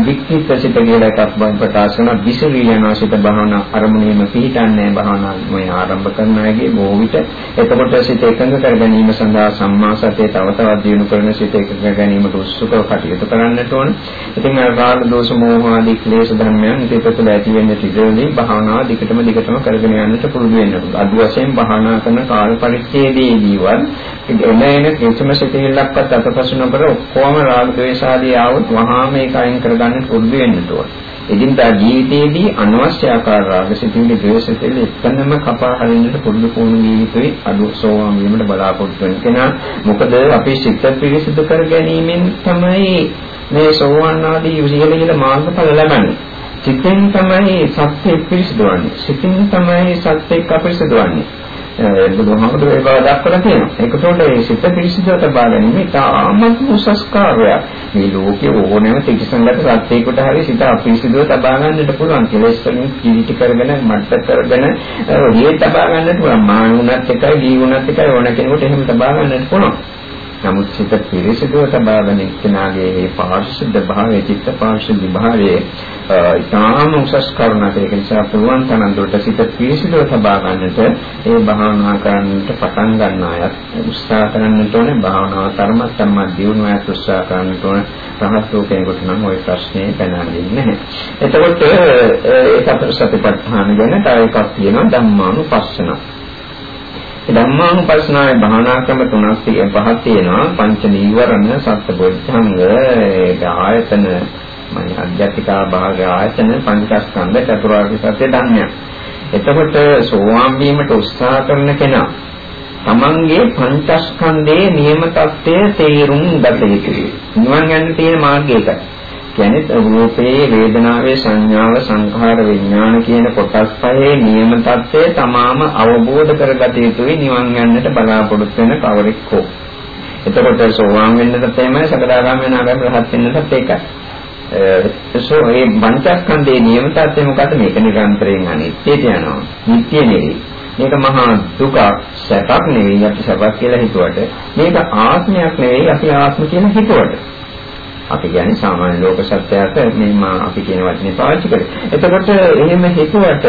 වික්කිත සිත කියලා එකක් බව ප්‍රකාශ කරන විසුරී යන සිත භාවනා අරමුණේම පිහිටන්නේ භාවනා මේ ආරම්භ කරන අයගේ බොහෝ විට එතකොට සිත එකඟ කර ගැනීම සඳහා සම්මා සතිය තව තවත් දියුණු කරන සිත එකඟ ගැනීමට උත්සුකව කටයුතු කරන්නට ඕනේ. ඉතින් රාග දෝෂ මෝහ ආදී ක්ලේශ ධර්මයන් සිත තුළ ඇති වෙන තිරෝලි භාවනාව දිගටම දිගටම කරගෙන යන්නට පුරුදු වෙන්න. අද වශයෙන් භාවනා කරන කාල පරිච්ඡේදයේදීවත් එන එන කිසිම සිතිවිල්ලක්වත් අතපසු නොකර ඔක්කොම රාග ද්වේෂ ආදී ආවොත් වහාම ඒක අයින් කරගන්න පුරුදු වෙන්න ඕන. එදිනදා ජීවිතයේදී අනවශ්‍ය ආකාර රාග සිතිවිලි ද්වේෂ සිතිවිලි එක්තනම කපා හරින්නට පුරුදු පුහුණු ජීවිතේ අඩු සෝවාන් වීමට බලාපොරොත්තු වෙන කෙනා මොකද අපි සිත පිරිසිදු කර ගැනීමෙන් තමයි මේ සෝවාන් ආදී සියලු ඉහළ මාර්ගඵල ලබන්නේ. සිතෙන් තමයි සත්‍ය පිරිසිදු වන්නේ. සිතින් තමයි සත්‍ය අපිරිසිදු වන්නේ. බුදුහාමුදුරුවෝ ඒ බව දක්වලා තියෙනවා. ඒකතොට ඒ සිත පිරිසිදුව තබා ගැනීම ඉතාමත් උසස් කාර්යයක්. මේ ලෝකයේ ඕනෑම තිරසංගත සත්‍යයකට හරි සිත අපිරිසිදුව තබා ගන්නට පුළුවන්. කෙලෙස් වලින් කිලිටි කරගෙන මට්ට කරගෙන රියේ තබා ගන්නට පුළුවන්. මාන උනත් එකයි, දී උනත් එකයි ඕන කෙනෙකුට එහෙම තබා ගන්නට පුළුවන්. නමුත් සිත පිරිසිදුව තබාගෙන එක්කනාගේ මේ පාරිශුද්ධ භාවයේ චිත්ත පාරිශුද්ධ භාවයේ ඉතාම උසස් කරුණක් ඒක නිසා පුළුවන් තරම් දුරට සිත පිරිසිදුව තබා ගන්නට ඒ භාවනා කරන්නට පටන් ගන්න අයත් උත්සාහ කරන්නට ඕනේ භාවනාව තරමක් තමයි දියුණුවක් උත්සාහ කරන්නට ඕනේ රහත් කෙනෙකුට නම් ওই ප්‍රශ්නේ පැනන්නේ නැහැ. එතකොට ඒ සතර සතිපට්ඨාන ගැන තව එකක් තියෙනවා ධම්මානුපස්සන. ධම්මානුපස්සනාවේ භාවනා ක්‍රම තුනක් පහක් තියෙනවා පංච නීවරණ සත්බොධ්‍යංග ආයතන මනි අධ්‍යාත්මිකා භාග ආයතන පංචස්කන්ධ චතුරාර්ය සත්‍ය ධර්මයන්. එතකොට සෝවාන් වීමට උත්සාහ කරන කෙනා තමන්ගේ පංචස්කන්ධයේ නියම தත්ත්වය තේරුම් ගත යුතුයි. නිවන් යන්න තියෙන මාර්ගය ඒකයි. කියන්නේ රූපේ වේදනාවේ සංඥාව සංඛාර විඥාන කියන කොටස් පහේ නියම தත්ත්වය තමාම අවබෝධ කරගත යුතුයි නිවන් යන්නට බලාපොරොත්තු වෙන කවරෙක් හෝ. එතකොට සෝවාන් වෙන්නත් එමය සකදාගාම වෙන ආගම රහත් වෙන්නත් ඒකයි. ඒසෝ මේ පංචස්කන්ධයේ නියම தත්ත්වය මොකද්ද මේක නිරන්තරයෙන් අනිත්‍යයට යනවා. නිට්ටය නෙවෙයි. මේක මහා දුක සැපක් නෙවෙයි අපි සැපක් කියලා හිතුවට මේක ආත්මයක් නෙවෙයි අපි ආත්ම කියලා හිතුවට අපි කියන්නේ සාමාන්‍ය ලෝක සත්‍යයට මේම අපි කියන වචනේ පාවිච්චි කරේ. එතකොට එහෙම හිතුවට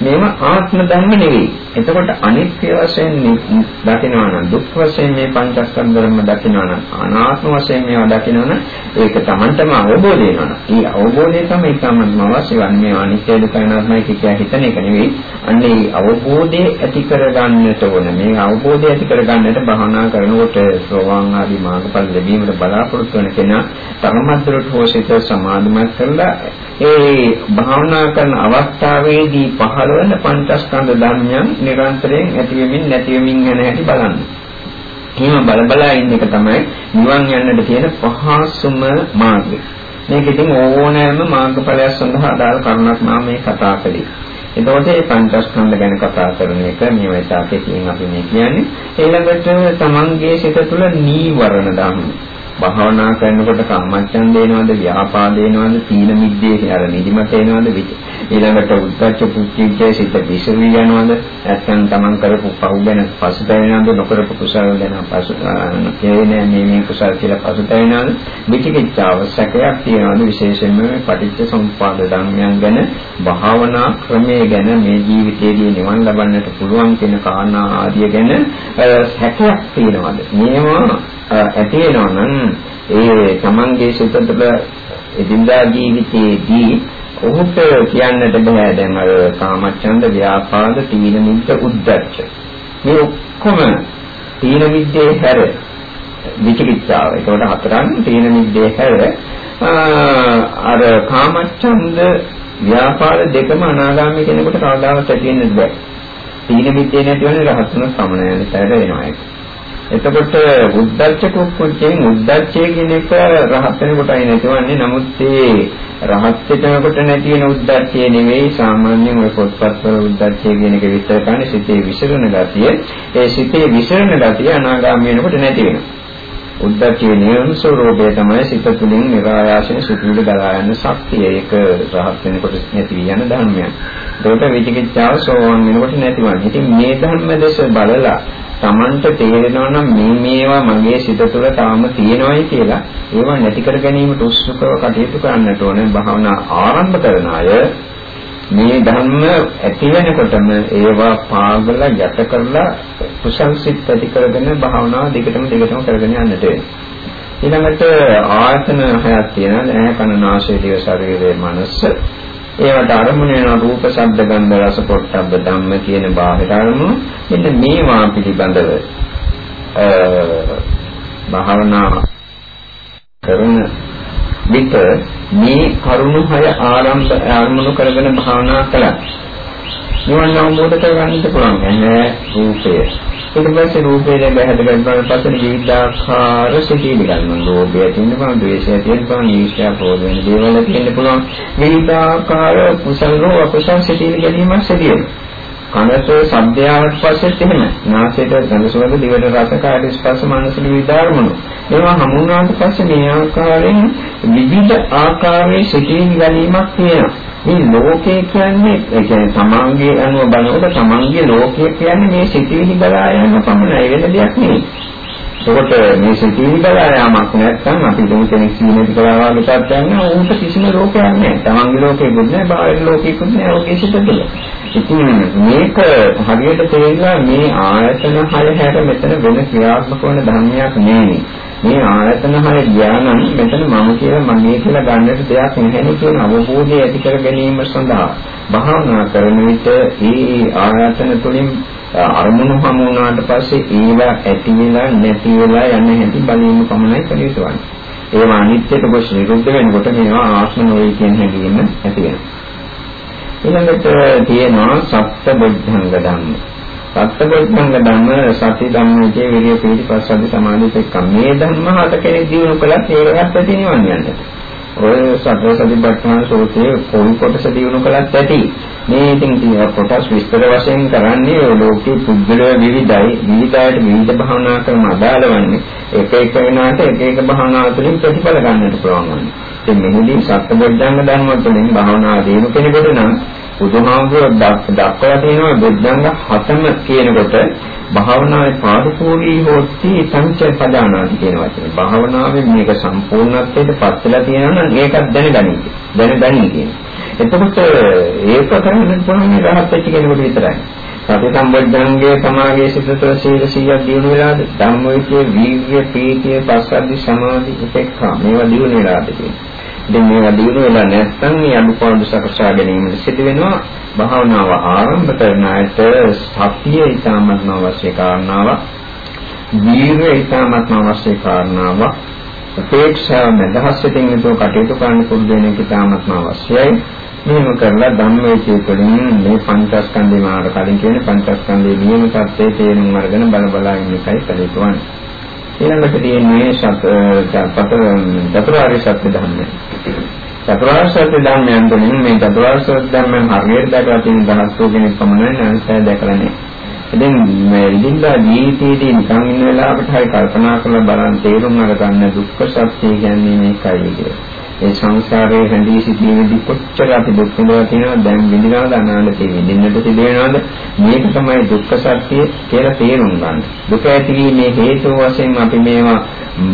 මේව ආත්ම ධර්ම නෙවෙයි. එතකොට අනිත්‍ය වශයෙන් දකිනවා නම් දුක් වශයෙන් මේ පංචස්කන්ධ ධර්ම දකිනවා නම් අනාත්ම වශයෙන් මේවා දකිනවා නම් ඒක Tamanටම අවබෝධ වෙනවා. මේ අවබෝධය තමයි Tamanම අවශ්‍ය වන්නේ. මේ අනිත්‍ය දුක අනාත්මයි කියලා හිතන එක නෙවෙයි. අන්න ඒ අවබෝධය ඇති කරගන්නට ඕන. මේ අවබෝධය ඇති කරගන්නට භවනා කරනකොට සෝවාන් ආදී මාර්ගඵල ලැබීමට බලාපොරොත්තු වෙන කෙනා තරමද්දරට හෝසිත සමාධිමත් කරලා ඒ භාවනා කරන අවස්ථාවේදී පහළ වෙන පංචස්කන්ධ ධර්මයන් නිරන්තරයෙන් ඇතිවෙමින් නැතිවෙමින් යන හැටි බලන්න. එහෙම බල බලා ඉන්න එක තමයි නිවන් යන්නට තියෙන පහසුම මාර්ගය. මේක ඉතින් ඕනෑම මාර්ගඵලයක් සඳහා අදාළ කරුණක් මම මේ කතා කළේ. එතකොට මේ පංචස්කන්ධ ගැන කතා කරන එක මේ වේතාවේ තියෙන අපි මේ කියන්නේ ඊළඟට තමන්ගේ සිත තුළ නීවරණ ධර්ම භාවනා කරනකොට කාමච්ඡන්ද එනවද ව්‍යාපාද එනවද තීන මිද්දේ අර නිදිමත එනවද? ඊළඟට උද්දච්ච කුච්චිච්චේ සිත විසිරී යනවද? නැත්නම් තමන් කරපු පව් ගැන පසුතැවෙනවද? නොකරපු කුසල ගැන පසු කියන්නේ මේ මේ කුසල කියලා පසුතැවෙනවද? විචිකිච්ඡාව සැකයක් තියනවද? විශේෂයෙන්ම පටිච්ච සමුප්පාද ධර්මයන් ගැන භාවනා ක්‍රමයේ ගැන මේ ජීවිතයේදී නිවන් ලබන්නට පුළුවන් කියන කාරණා ආදිය ගැන සැකයක් තියනවද? මේවා ඇති වෙනවා නම් ඒ තමන්ගේ සිත තුළ එදිනදා ජීවිතයේදී ඔහුට කියන්නට බෑ දැන් අර කාමච්ඡන්ද ව්‍යාපාද තීන මිද්ද උද්දච්ච. මේ ඔක්කොම තීන මිද්දේ හැර විචිකිච්ඡාව. ඒකට හතරන් තීන මිද්දේ හැර අර කාමච්ඡන්ද ව්‍යාපාද දෙකම අනාගාමී කෙනෙකුට කවදාවත් ඇති වෙන්නේ නැහැ තීන මිද්දේ නැති වෙන රහත්තුන සමනයන සැර වෙනවා ඒක. එතකොට උද්දච්ච කුක්කුච්චෙන් උද්දච්චය කියන එක රහත් වෙනකොටයි නැතිවන්නේ. නමුත් ඒ රහත් වෙනකොට නැති වෙන උද්දච්චය නෙවෙයි සාමාන්‍යයෙන් ඔය පොත්පත්වල උද්දච්චය කියන එක විස්තර කරන්නේ සිතේ විසිරෙන ගතිය. ඒ සිතේ විසිරෙන ගතිය අනාගාමී වෙනකොට නැති වෙනවා. උද්දච්චයේ නියම ස්වરૂපය තමයි සිත තුළින් નિરાයාසයෙන් සිතුවිලි ගලා යන ශක්තිය. ඒක රහත් වෙනකොට නැති යන ධර්මයක්. ඒකට විචිකිච්ඡාව සෝවන් වෙනකොට නැතිවන්නේ. ඉතින් මේ ධර්ම දේශ බලලා Tamanට තේරෙනවා නම් මේ මේවා මගේ සිත තුළ තාම තියෙනවයි කියලා ඒවා නැති කර ගැනීමට උත්සුකව කටයුතු කරන්නට ඕනේ. භාවනා ආරම්භ කරන අය මේ ධර්ම ඇති වෙනකොටම ඒවා පාගල යට කරලා කුසල් සිත් ඇති කරගෙන භාවනාව දිගටම දිගටම කරගෙන යන්නට වෙනවා. ඊළඟට ආයතන හයක් තියෙනවා. ඇහැ කන නාසය දිව ශරීරය මනස. ඒවට අරමුණ වෙන රූප ශබ්ද ගන්ධ රස පොට්ටබ්බ ධම්ම කියන බාහිර අරමුණු මෙන්න මේවා පිළිබඳව භාවනා කරන විට මේ කරුණු හය ආරම්භ ආරමුණු කරගෙන භාවනා කළා. නිවන අවබෝධ කරගන්නත් පුළුවන්. එන්නේ රූපය ඊට පස්සේ රූපේ දැන් බහැද ගන්නවා. පස්සේ විවිධාකාර සිතිවිලි ගන්නවා ලෝභය තියෙන්න පුළුවන් ද්වේෂය තියෙන්න පුළුවන් ඊර්ෂ්‍යා ක්‍රෝධ වෙන දේවල් තියෙන්න පුළුවන්. විවිධාකාර කුසල රෝ අකුසල සිතිවිලි ගැනීමක් සිදු වෙනවා. කනට ශබ්දයාට පස්සෙත් එහෙම. නාසයට ගඳ සුවඳ දිවට රස කායට ස්පර්ශ මනසට විවිධාරමුණු මේවා හමුුණාට පස්සේ මේ ආකාරයෙන් විවිධ ආකාරයේ සිතිවිලි ගැනීමක් තියෙනවා. මේ ලෝකය කියන්නේ ඒ කියන්නේ තමන්ගේ අනුව බලනකොට තමන්ගේ ලෝකය කියන්නේ මේ සිටිවිලි බලා යන පමණයි වෙන දෙයක් නෙවෙයි. ඒකට මේ සිටිවිලි බලා යාමක් නැත්නම් අපි දුක කෙනෙක් සීනෙට කරනවා වගේ තත්ත්වයක් උන්ට කිසිම ලෝකයක් නැහැ. තමන්ගේ ලෝකෙකුත් නැහැ, බාහිර ලෝකෙකුත් නැහැ. ඔකේ සිටදල. ඉතින් මේක හරියට තේරෙනවා මේ ආයතන හය හැර මෙතන වෙන ක්‍රියාත්මක වන ධර්මයක් නෙවෙයි. මේ ආයතන හය ඥානන් මෙතන මම කියලා මගේ කියලා ගන්නට දෙයක් නැහැ කියන අවබෝධය ඇති කර ගැනීම සඳහා භාවනා කරන විට මේ ආයතන තුළින් අරමුණු හමු වුණාට පස්සේ ඒවා ඇති වෙලා නැති වෙලා යන හැටි බලීම පමණයි කළ යුතු වන්නේ. ඒවා අනිත්‍යයට ගොස් නිරුද්ධ වෙනකොට මේවා ආත්ම නොවේ කියන හැඟීම ඇති වෙනවා. ඊළඟට තියෙනවා සත්‍ය බුද්ධංග ධම්ම. සත්‍යබොධංග ධම්ම සති ධම්මයේ විරිය පීටි පස්සද්ධි සමාධි එක්ක මේ ධර්ම හත කෙනෙක් දිනු කළත් ඒකත් ඇති නිවන් යන්නට. ඔය සතර සතිපට්ඨාන සෝතේ පොල් කොටස දිනු කළත් ඇති. මේ ඉතින් කොටස් විස්තර වශයෙන් කරන්නේ ඔය ලෝකේ පුද්ගලය විවිධයි. විවිධායට විවිධ භාවනා ක්‍රම අදාළවන්නේ. එක එක වෙනාට එක එක භාවනා තුළින් ප්‍රතිඵල ගන්නට පුළුවන් වන්නේ. ඉතින් මෙහිදී සත්‍යබොධංග ධර්ම තුළින් භාවනා දිනු කෙනෙකුට නම් බුදුහාමුදුරුවෝ දක්වලා තියෙනවා බුද්ධංග හතම කියනකොට භාවනාවේ පාදකෝලී හොත්ටි සංචය පදානාති කියන වචනේ. භාවනාවේ මේක සම්පූර්ණත්වයට පත් වෙලා තියෙනවා නම් ඒකත් දැනගනින්න. දැනගනින්න කියන්නේ. එතකොට ඒක කරන්න පුළුවන් රහත් වෙච්ච කෙනෙකුට විතරයි. සති සම්බොධ්ධංගයේ සමාගයේ සිතතර සීල සීයක් දිනු වෙලාද ධම්මවිචේ වීර්ය ප්‍රීතිය පස්සද්ධි සමාධි උපේක්ඛා මේවා දිනු වෙලාද කියන්නේ. ඉතින් මේවා දිනු වෙලා නැත්නම් මේ අනුපාඩු සකසා ගැනීමට සිදු වෙනවා භාවනාව ආරම්භ කරන අයට සතිය ඉතාමත්ම අවශ්‍ය කාරණාවක්. වීර්යය ඉතාමත්ම අවශ්‍ය කාරණාවක්. උපේක්ෂා මදහස්යෙන් යුතුව කටයුතු කරන්න පුරුදු වෙන එක ඉතාමත්ම අවශ්‍යයි. මෙහෙම කරලා ධම්මයේ තුළින් මේ පංචස්කන්ධේ මාර කලින් කියන පංචස්කන්ධයේ නියම තත්ත්වයේ තේරුම් අරගෙන බල බලා ඉන්න එකයි කලේතු වන්නේ. ඊළඟට තියෙන්නේ චතුරාර්ය සත්‍ය ධර්මය. චතුරාර්ය සත්‍ය ධර්මයන් තුළින් මේ චතුරාර්ය සත්‍ය ධර්මයන් හරියට දැකලා තියෙන දහස්ෝ කෙනෙක් පමණයි නැන්සය දැකලා නැහැ. ඉතින් මේ ඉදින්දා ජීවිතයේදී නිකන් ඉන්න වෙලාවකට හරි කල්පනා කරලා බලන් තේරුම් අරගන්න දුක්ඛ සත්‍ය කියන්නේ මේකයි කියලා. ඒ සංසාරයේ රැඳී සිටීමේදී කොච්චර අපි දුක් විඳලා තියෙනවද දැන් විඳිනවද අනාගතේ විඳින්නට සිදු වෙනවද මේක තමයි දුක්ඛ සත්‍ය කියලා තේරුම් ගන්න. දුක ඇතිවීමේ හේතුව වශයෙන් අපි මේවා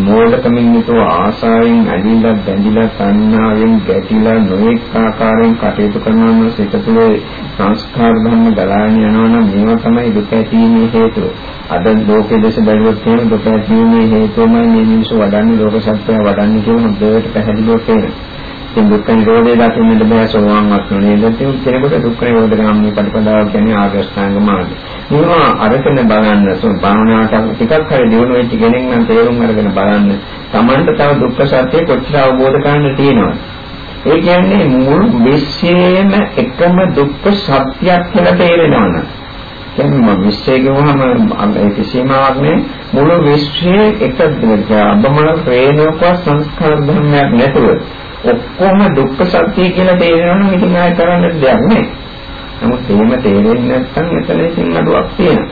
මෝඩකමින් යුතුව ආසාවෙන් ඇලිලා බැඳිලා තණ්හාවෙන් ගැටිලා නොඑක ආකාරයෙන් කටයුතු කරනවා සිතතුලේ සංස්කාර ධර්ම ගලාගෙන යනවනම් මේවා තමයි දුක ඇතිවීමේ හේතුව. අද ලෝකයේ දේශ බැලුවොත් තියෙන දුක ඇතිවීමේ හේතුවමයි මේ මිනිස්සු වඩන්නේ ලෝක සත්‍යය වඩන්නේ කියන හොඳට පැහැදිලිව තේරෙනවා. ඉතින් දුක්ඛ නිරෝධය දකින්නට බෑ සෝවාන් වස්තුනේ දෙතින් කෙනෙකුට දුක්ඛ නිරෝධ ගාමී ප්‍රතිපදාව කියන්නේ ආගස්ඨාංග මාර්ගය. මේවා අරගෙන බලන්න සෝ භාවනාවට ටිකක් හරි දිනු වෙච්ච කෙනෙක් නම් තේරුම් අරගෙන බලන්න. Tamanට තව දුක්ඛ සත්‍ය කොච්චර අවබෝධ කරගන්න තියෙනවද? ඒ කියන්නේ මුළු විශ්වයේම එකම දුක්ඛ සත්‍යයක් කියලා තේරෙනවනේ. කියන්නේ විශ්වය කියවහම ඒක සීමාවක් නේ මුළු විශ්වයේ එක අබමල ප්‍රේණක සංස්කාර ධර්මයක් නැතුව ඔක්කොම දුක්ඛ සත්‍ය කියලා තේරෙනවනම් ඉතින් ආය කරන්න දෙයක් නෑ. නමුත් එහෙම තේරෙන්නේ නැත්නම් එතන ඉතින් අඩුවක් තියෙනවා.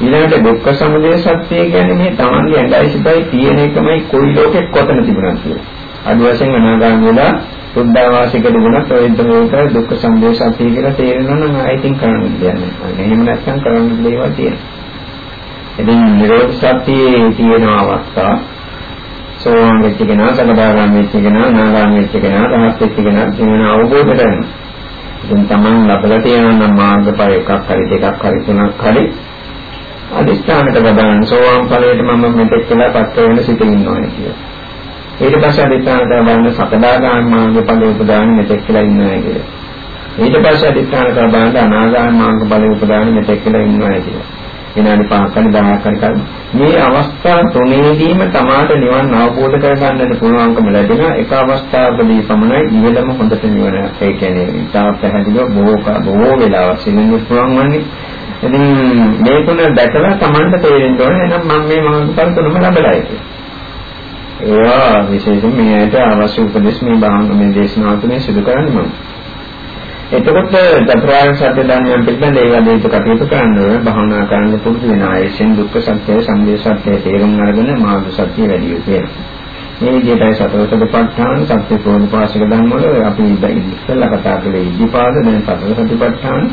ඊළඟට දුක්ඛ සමුදය සත්‍ය කියන්නේ මේ Tamange ඇඟයි සිතයි තියෙන එකමයි කොයි ලෝකෙක කොතන තිබුණත් කියලා. අඩු වශයෙන් අනාගාමී වෙලා බුද්ධාවාසික දුණත් ඔය දෙක දුක්ඛ සමුදය සත්‍ය කියලා තේරෙනවා නම් ආයෙත් කරන්න දෙයක් නෑ. එහෙම නැත්නම් කරන්න දේවල් තියෙනවා. ඉතින් නිරෝධ සත්‍යයේ තියෙන අවස්ථා සෝවාන් වෙච්ච කෙනා, සකදාගාමී වෙච්ච කෙනා, අනාගාමී වෙච්ච කෙනා, රහත් වෙච්ච කෙනා කියන අවබෝධ කරගන්න. ඉතින් Taman ලබලා තියෙන නම් මාර්ගඵල එකක් හරි දෙකක් හරි තුනක් හරි අදිස්ථානට වදාන සෝවාන් ඵලයට මම මෙතෙක් කියලා පත් වෙන සිටින් ඉන්නවා කියලා. ඊට පස්සේ අදිස්ථාන කරගන්න සකදාගාමී මාර්ගඵල උපදාන මෙතෙක් කියලා ඉන්නවා කියලා. ඊට පස්සේ අදිස්ථාන කරගන්න අනාගාමී මාර්ගඵල උපදාන මෙතෙක් කියලා ඉන්නවා කියලා. විනාඩි 5ක් හරි 10ක් හරි කරමු. මේ අවස්ථා තුනේදීම තමාට නිවන් අවබෝධ කරගන්නට පුළුවන්කම ලැබෙන එක අවස්ථාවකදී පමණයි ඉහළම හොඳට නිවන ඒ කියන්නේ ඉතා පැහැදිලිව බොහෝ බොහෝ වෙලාවක් සිටින්න පුළුවන් වන්නේ. ඉතින් මේ තුන දැකලා Tamanට තේරෙන්න ඕනේ එහෙනම් මම මේ මාර්ගඵල තුනම ලැබලා ඉන්නේ. ඒවා විශේෂයෙන් මේ ඇයට අවශ්‍ය උපදෙස් මේ බාහම මේ දේශනාව තුනේ සිදු කරන්නේ මම. එතකොට චතුරාර්ය සත්‍ය ධර්මයන් පිළිබඳ ඒ වගේ කටයුතු කරන්න ඕන භාවනා කරන්න පුරුදු වෙන ආයෙසෙන් දුක්ඛ සත්‍ය, සම්දේ සත්‍ය තේරුම් අරගෙන මාර්ග සත්‍ය වැඩි යුතුයි. මේ විදිහටයි සතර සතිපට්ඨාන සත්‍ය ප්‍රෝධපාශක ධර්ම වල අපි ඉස්සෙල්ලා කතා කළේ ඉදිපාද දැන් සතර සතිපට්ඨාන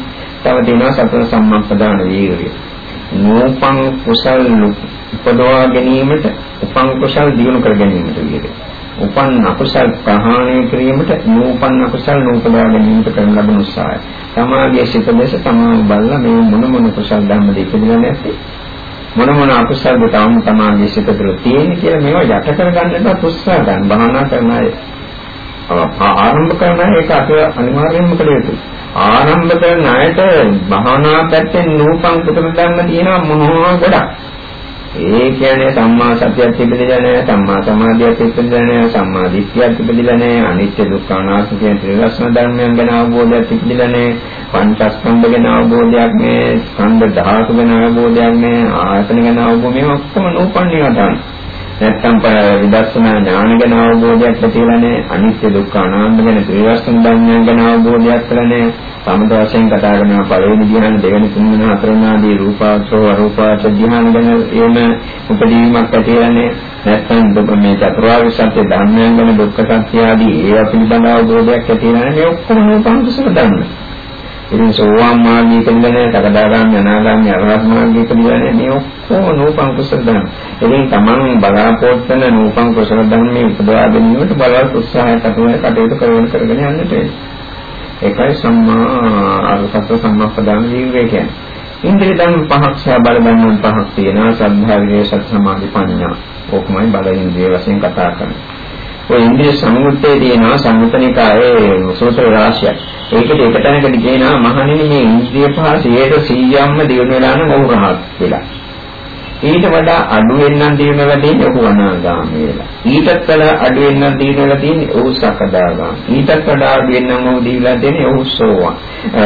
තව දෙනවා සතර සම්මප්පදාන වීර්යය. නෝපං කුසල් උපදවා ගැනීමට උපං කුසල් දිනු කර ගැනීමට වීර්යය. උපන් අකුසල් ප්‍රහාණය කිරීමට නූපන් අකුසල් නූපදා ගැනීමට කරන ලබන උත්සාහය. සමාගයේ සිත ලෙස තමා බලලා මේ මොන මොන කුසල් ධර්ම දෙකදලා නැත්තේ මොන මොන අකුසල් දෙතාවම තමාගේ සිත තුළ තියෙන කියලා මේවා යට කරගන්නට උත්සාහ ගන්න බහනා කරන අය. ආරම්භ කරන එක අත අනිවාර්යයෙන්ම කළ යුතුයි. ආරම්භ කරන අයට බහනා පැත්තෙන් නූපන් කුසල ධර්ම තියෙනවා මොනවා ගොඩක්. ඒ කියන්නේ සම්මා සතියක් තිබෙදිලා නැහැ, සම්මා සමාධියක් තිබෙදිලා නැහැ, සම්මා දිට්ඨියක් තිබෙදිලා නැහැ, අනිත්‍ය දුක්ඛ අනාත්ම කියන ත්‍රිලක්ෂණ ධර්මයන් ගැන අවබෝධයක් තිබෙදිලා නැහැ, පංචස්කන්ධ ගැන අවබෝධයක් නැහැ, ස්කන්ධ ධාතු ගැන අවබෝධයක් නැහැ, ආයතන ගැන අවබෝධය මේ ඔක්කොම නූපන්නේ වදාන. නැත්තම් විදර්ශනා ඥාන ගැන අවබෝධයක් ඇතිලා නැහැ, අනිත්‍ය දුක්ඛ අනාත්ම ගැන ත්‍රිලක්ෂණ ධර්මයන් ගැන අවබෝධයක් ඇතිලා නැහැ. සමත වශයෙන් කතා කරනවා පළවෙනි ධ්‍යාන දෙවෙනි තුන්වෙනි හතරවෙනි ආදී රූපාවචෝ අරූපාවච ධ්‍යාන ගැන එම උපදීමක් ඇතිවන්නේ නැත්නම් මේ චතුරාර්ය සත්‍ය ධර්මයන් ගැන දුක්ඛ සත්‍ය ආදී ඒවා පිළිබඳ අවබෝධයක් ඇතිවෙනවා මේ ඔක්කොම පංචසක ධර්ම. ඉතින් සෝවාන් මාර්ගයේ කියන්නේ සකදාගාමී අනාගාමී අරහත් මාර්ගයේ කියන්නේ මේ ඔක්කොම නූපං කුසල ධර්ම. ඉතින් තමන් බලාපොරොත්තු වෙන නූපං කුසල ධර්මයේ උපදවා ගැනීමට බලවත් උත්සාහයක් අතුරේ කටයුතු කරන කරගෙන යන්නට වෙනවා. ඒකයි සම්මා අරසත් සම්මාපදාන ජීවය කියන්නේ. ඉන්ද්‍රිය ධර්ම පහක් සහ බල ධර්ම පහක් තියෙනවා. සද්ධා විරේ සත් සමාධි ප්‍රඥා. ඕකමයි බල ඉන්ද්‍රිය වශයෙන් කතා කරන්නේ. ඔය ඉන්ද්‍රිය සම්මුත්තේ තියෙනවා සම්මුතනිකායේ සූත්‍ර රාශියක්. ඒකට එක තැනකට කියනවා මහණෙනි මේ ඉන්ද්‍රිය පහ 100%ක්ම දිනු වෙලා නම් ඔහු රහත් කියලා. ඊට වඩා අඩු වෙනනම් දිනන වැඩේ ඔහු අනාගාමී වෙලා. ඊටත් වඩා අඩු වෙනනම් දිනන වෙලා තියෙන්නේ ඔහු සකදාගාමී. ඊටත් වඩා අඩු වෙනනම් ඔහු දීලා දෙන්නේ ඔහු සෝවාන්.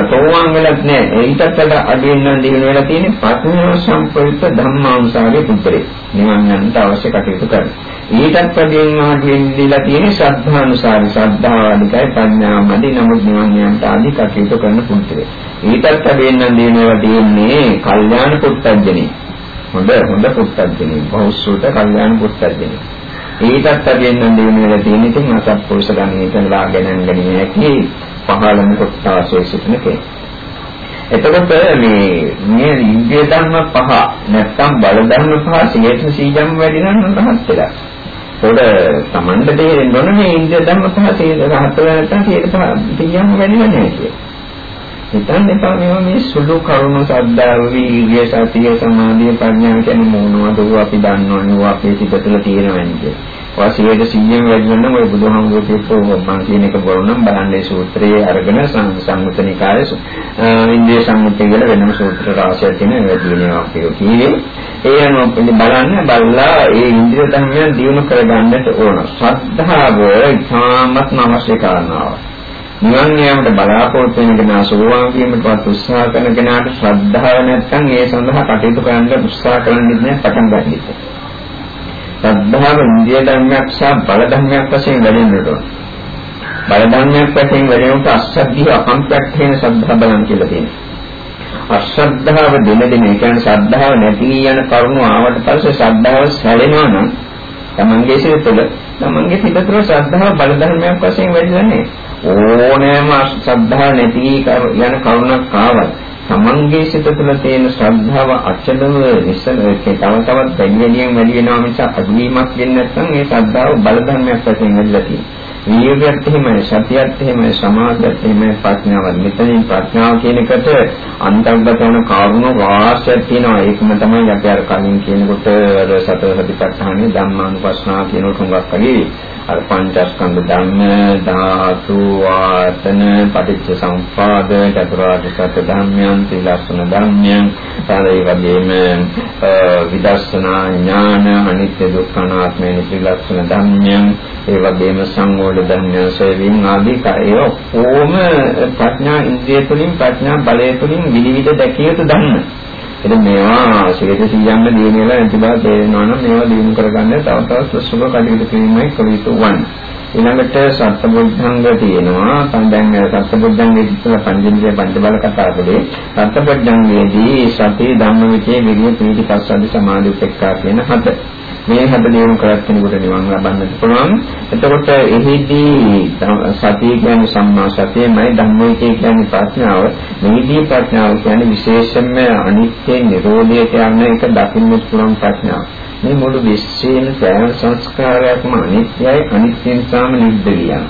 සෝවාන් වෙලත් නෑ. ඊටත් වඩා අඩු වෙනනම් දිනන වෙලා තියෙන්නේ පස්වෙනි සම්ප්‍රයුක්ත ධම්මාංශාවේ පුත්‍රේ. නිවන් යන්නට අවශ්‍ය කටයුතු කරනවා. ඊටත් වැඩියෙන් අඩු වෙන දීලා තියෙන්නේ ශ්‍රද්ධානුසාරි ශ්‍රද්ධාව අධිකයි ප්‍රඥාව මදි නමුත් නිවන් යන්නට ආදී කටයුතු කරන පුත්‍රේ. ඊටත් ලැබෙන්න දිනවල තියෙන්නේ කල්යාණ පුත්තජනේ. හොඳ හොඳ පුත්තජනේ. බෞද්ධ කල්යාණ පුත්තජනේ. ඊටත් ලැබෙන්න දිනවල තියෙන ඉතින් අසත්පුරුෂ ගණිතන ලා ගණන් ගැනීම ඇති පහළම කොටාසේ සිටින කෙනෙක්. එතකොට මේ මේ ඉන්ද්‍රිය ධර්ම පහ නැත්තම් බල ධර්ම පහ 100%ක්ම වැඩි නම් රහත් වෙලා. ඒකට Tamanda තේරෙන්න ඕන මේ ඉන්ද්‍රිය ධර්ම පහ 100 රහත් වෙලා නැත්තම් 100%ක්ම වැඩි නැහැ කියලා. හිතන්න එපා මේවා මේ සුළු කරුණු සද්ධාව වීර්ය සතිය සමාධිය ප්‍රඥාව කියන මොනවද අපි දන්නවනේ අපේ සිත තුළ තියෙනවන්නේ. වාසියේද 100න් වැඩි වෙනනම් ඔය බුදුහාමුදුරුවෝ කියපු මම කියන එක බලනම් බලන්නේ සූත්‍රයේ අරගෙන සංයුතනිකායේ ඉන්ද්‍රිය සංයුත්තේ කියලා වෙනම සූත්‍ර රාශියක් තියෙන වැඩි වෙනවා කියලා කියේ. ඒ අනුව බලන්න බලලා ඒ ඉන්ද්‍රිය ධර්මයන් දියුණු කරගන්නට ඕන. ශ්‍රද්ධාව ඉතාමත්ම අවශ්‍ය කාරණාවක්. නිවන් යාමට බලාපොරොත්තු වෙන කෙනා සෝවාන් වීමටවත් උත්සාහ කරන කෙනාට ශ්‍රද්ධාව නැත්නම් ඒ සඳහා කටයුතු කරන්න උත්සාහ කරන්නේ නැහැ පටන් ගන්න. ශ්‍රද්ධාව ඉන්දිය ධර්මයක් සහ බල ධර්මයක් වශයෙන් වැඩෙන්නට ඕන. බල ධර්මයක් වශයෙන් වැඩෙනකොට අස්සද්ධිය අකම්පයක් වෙන ශ්‍රද්ධා බලන් කියලා තියෙනවා. අශ්‍රද්ධාව දින දින ඒ කියන්නේ ශ්‍රද්ධාව නැති යන කරුණ ආවට පස්සේ ශ්‍රද්ධාව සැලෙනවා නම් තමන්ගේ සිත තුළ තමන්ගේ සිත තුළ ශ්‍රද්ධාව බල ධර්මයක් වශයෙන් වැඩිලා නැහැ. ඕනෑම ශ්‍රද්ධාව නැති යන කරුණක් ආවත් තමන්ගේ සිත තුළ තියෙන ශ්‍රද්ධාව අචලව නිසල තව තවත් වැඩි වැඩියෙන් වැඩි වෙනවා මිස අඩුවීමක් වෙන්නේ නැත්නම් ඒ ශ්‍රද්ධාව බල ධර්මයක් වශයෙන් වැඩිලා තියෙනවා. වීර්යයත් එහෙමයි සතියත් එහෙමයි සමාධියත් එහෙමයි ප්‍රඥාවත් මෙතනින් ප්‍රඥාව කියන එකට අන්තර්ගත වන කාරණා වාස්යක් තියෙනවා. ඒකම තමයි අපි අර කලින් කියනකොට අර සතර සතිපට්ඨානෙ ධම්මානුපස්සනා කියන උතුම්වක් වගේ. අර පංචස්කන්ධ ධර්ම ධාතු ආතන පටිච්ච සමුප්පාද චතුරාර්ය සත්‍ය ධර්මයන් ත්‍රිලක්ෂණ ධර්මයන් ඒ වගේම විදර්ශනා ඥාන අනිත්‍ය දුක්ඛ අනාත්ම ත්‍රිලක්ෂණ ධර්මයන් ඒ වගේම සංගෝල ධර්මයන් සෙවින් ආදී ඒ ඔක්කොම ප්‍රඥා ඉන්ද්‍රිය තුළින් ප්‍රඥා බලය තුළින් විවිධ දැකිය යුතු ධර්ම. ඉතින් මේවා 100%ක්ම දිනු වෙලා නැති බව තේරෙනවා නම් මේවා දිනු කරගන්න තව තවත් සුසුබ කටයුතු කිරීමයි කළ යුතු වන්නේ. ඊළඟට සත්බුද්ධංග තියෙනවා. දැන් සත්බුද්ධංගේ ඉස්සර පංචේන්ද්‍රිය පංච බල කතා කළේ. සත්බුද්ධංගයේදී සති ධම්මවිචේ විරිය පීති පස්සද්ධි සමාධි උපේක්ඛා කියන හත. මේ හද දියුණු කරත් කෙනෙකුට නිවන් ලබන්නට පුළුවන්. එතකොට එහිදී සතිය කියන්නේ සම්මා සතියමයි ධම්මවිචේ කියන්නේ ප්‍රඥාව. මෙහිදී ප්‍රඥාව කියන්නේ විශේෂයෙන්ම අනිත්‍ය නිරෝධය කියන එක දකින්න පුළුවන් ප්‍රඥාව. මේ මුළු විශ්වයේම සෑම සංස්කාරයක්ම අනිත්‍යයි අනිත්‍යෙන් සාම නිද්දලියන.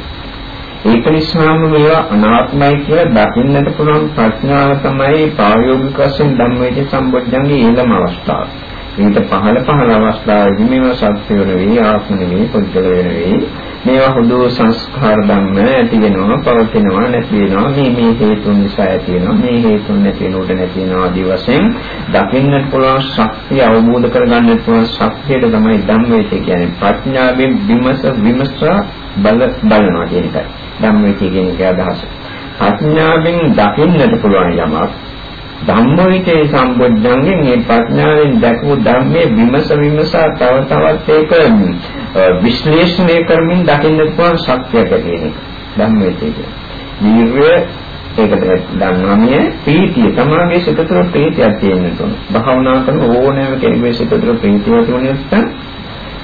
ඒක නිසාම මේවා අනාත්මයි කියලා දකින්නට පුළුවන් ප්‍රඥාව තමයි ප්‍රායෝගික වශයෙන් ධම්මවිචේ සම්බොධ්‍යංගේ ඊළම අවස්ථාව. ඊට පහළ පහළ අවස්ථාවේදී මේවා සත්‍ය වෙනවි ආත්ම නෙවෙයි පුද්ගල වෙනවි මේවා හුදු සංස්කාර ධම්ම ඇති වෙනවා පවතිනවා නැති වෙනවා. මේ මේ හේතුන් නිසා ඇති වෙනවා. මේ හේතුන් නැති වෙනකොට නැති වෙනවා ආදී වශයෙන් දකින්නට පුළුවන් ශක්තිය අවබෝධ කරගන්නට පුළුවන් ශක්තියට තමයි ධම්මවිචය කියන්නේ. ප්‍රඥාවෙන් විමස විමස බල බලනවා කියන එකයි. ධම්මවිචය කියන එක අදහස. ප්‍රඥාවෙන් දකින්නට පුළුවන් යමක් ධම්මවිචේ සම්බොජ්ජංගෙන් මේ ප්‍රඥාවෙන් දැකපු ධර්මයේ විමස විමසා තව තවත් ඒක විශ්ලේෂණය කරමින් දකින්න පුළුවන් ශක්තියක් ඇති වෙන ධම්මවිචේ. වීර්ය ඒකට ධම්මමිය ප්‍රීතිය තමයි සිත තුළ ප්‍රීතියක් තියෙන්න ඕන. භාවනා කරන ඕනෑම කෙනෙකුගේ සිත තුළ ප්‍රීතිය තියෙන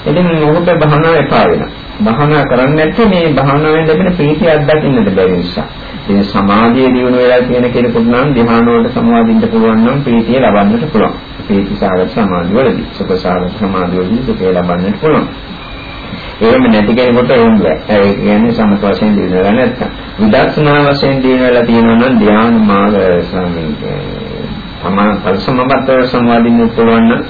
ඉතින් මොහොත භාවනාව එපා වෙනවා. භාවනා කරන්නේ නැත්නම් මේ භාවනාවෙන් ලැබෙන ප්‍රීතිය අත්දකින්නට බැරි නිසා. ඒ සමාධිය දිනු වෙලා තියෙන කෙනෙකුට නම් ධ්‍යාන වලට සමාදින්න පුළුවන් නම් ප්‍රීතිය ලබන්නට පුළුවන්. ප්‍රීති සාගත සමාධිය වලදී සුඛ සාගත සමාධිය වලදී සුඛය ලබන්නට පුළුවන්. එහෙම නැති කෙනෙකුට එහෙම බෑ. ඒ කියන්නේ සමත වශයෙන් දිනවලා නැත්තම්. විදර්ශනා වශයෙන් දිනවලා තියෙනවා නම් ධ්‍යාන මාර්ග සම්මිතේ. තමා පරිසමබද්ධ සමාදින්න පුළුවන් නම්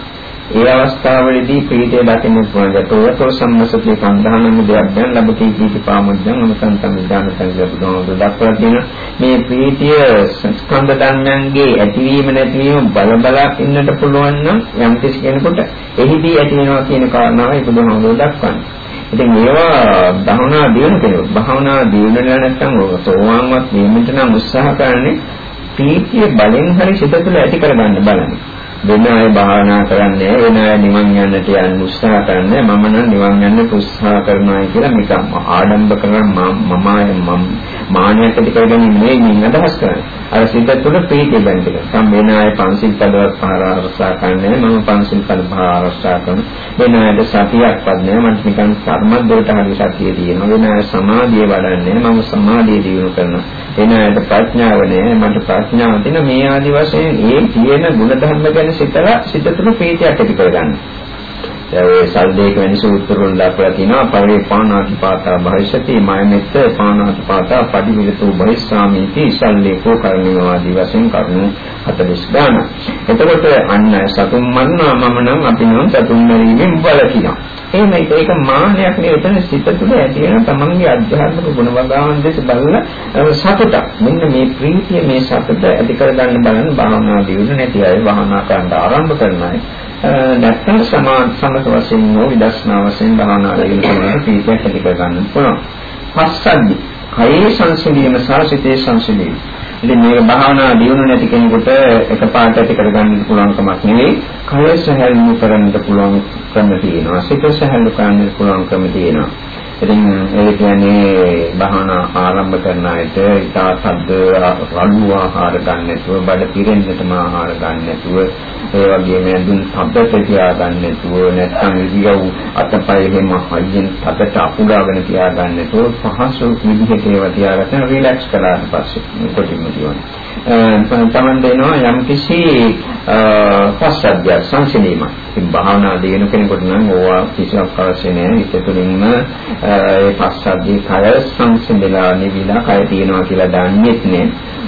ඒ අවස්ථාවේදී ප්‍රීතිය දකින්න පුළුවන්. ඒතොරතෝ සම්මසතිය සම්ධානම දෙයක් දැන් ලැබති කීටි පාමුද්දන් අමසන්තම් විදාන සංගප්පදෝන දක්වලා තියෙන මේ ප්‍රීතිය ස්කන්ධ ධර්මයන්ගේ ඇතිවීම නැතිවීම බල බලා ඉන්නට පුළුවන් නම් යම් කිසි කෙනෙකුට එහිදී ඇති වෙනවා කියන කාරණාවයි බුදුහාමුදුරුවෝ දක්වන්නේ. ඉතින් ඒවා භවනා දිනු කෙනෙක් භවනා දිනුනලා නැත්නම් සෝවාන්වත් වීමට නම් උත්සාහ කරන්නේ ප්‍රීතිය බලෙන් හරි සිත තුළ ඇති කරගන්න බලන්නේ. වෙන අය භාවනා කරන්නේ වෙන අය නිවන් යන්නට යන්න උත්සාහ කරන්නේ මම නම් නිවන් යන්න උත්සාහ කරනවා කියලා මේක ආඩම්බ කරන මම මම මානයක් ඇති කරගෙන මේ මින් අදහස් කරන්නේ. අර සිත තුළ ප්‍රීතිය බැඳ ටික. සම් වෙන අය පන්සිල් පදවත් පහර ආරක්ෂා කරන්නේ මම පන්සිල් පද පහර ආරක්ෂා කරන. වෙන අයට සතියක්වත් නෑ මට නිකන් කර්මද්දෝට හරි සතිය තියෙනවා. වෙන අය සමාධිය වඩන්නේ මම සමාධිය දියුණු කරනවා. වෙන අයට ප්‍රඥාව නෑ මට ප්‍රඥාව තියෙන මේ ආදි වශයෙන් ඒ තියෙන ಗುಣධර්ම ගැන සිතලා සිත තුළ ප්‍රීතියක් ඇති කරගන්නවා. ඒ සල්දේක වෙන සූත්‍ර වල දක්වලා තියෙනවා පරිපාණාති පාතා භවිෂති මයමෙත්ත පාණාති පාතා පටිවිදතු භවිස්සාමීති සල්ලේකෝ කර්ණිය ආදී වශයෙන් කරුණු 40 ගාන. එතකොට අන්න සතුන් මරනවා මම නම් අපි නම් සතුන් මරීමෙන් බලකිනවා. එහෙම ඒක මානයක් නේ එතන සිත තුළ ඇති වෙන තමන්ගේ අධ්‍යාත්මික ගුණ වගාවන් දෙස බලන සතුට. මෙන්න මේ ප්‍රීතිය මේ සතුට ඇති කරගන්න බලන භාවනා දියුණු නැති අය භාවනා කරන්න ආරම්භ කරන අය නැත්නම් සමාන සමත වශයෙන් හෝ විදර්ශනා වශයෙන් භාවනා කරගෙන කරන ප්‍රීතියක් ඇති කරගන්න පුළුවන්. පස්සද්ධි කයේ සංසිඳීම සහ සිතේ සංසිඳීම. ඉතින් මේක භාවනා දියුණු නැති කෙනෙකුට එකපාරට ඇති කරගන්න පුළුවන් කමක් නෙවෙයි. කය සහැල්ලු කරන්නට පුළුවන් ක්‍රම තියෙනවා. සිත සහැල්ලු කරන්නට පුළුවන් ක්‍රම තියෙනවා. ඉතින් ඒ කියන්නේ භාවනා ආරම්භ කරන අයට ඉතා සද්ද රළු ආහාර ගන්න නැතුව බඩ පිරෙන්නටම ආහාර ගන්න නැතුව ඒ වගේම ඇඳුම් සබ්බත තියා ගන්න නැතුව නැත්නම් ඉරියව් අතපය හැම හයියෙන් තදට අපුඩාගෙන තියා ගන්න නැතුව පහසු විදිහට ඒවා තියාගන්න රිලැක්ස් කරාට පස්සේ කොටිම තියෙනවා තමන් දෙනවා යම් කිසි පස්සද්ධිය සංසිඳීමක්. ඉතින් භාවනා දිනු කෙනෙකුට නම් ඕවා කිසිවක් අවශ්‍ය නැහැ. හිත තුළින්ම ඒ පස්සද්ධිය කය සංසිඳලා නිවිලා කය තියෙනවා කියලා දන්නේත් නෑ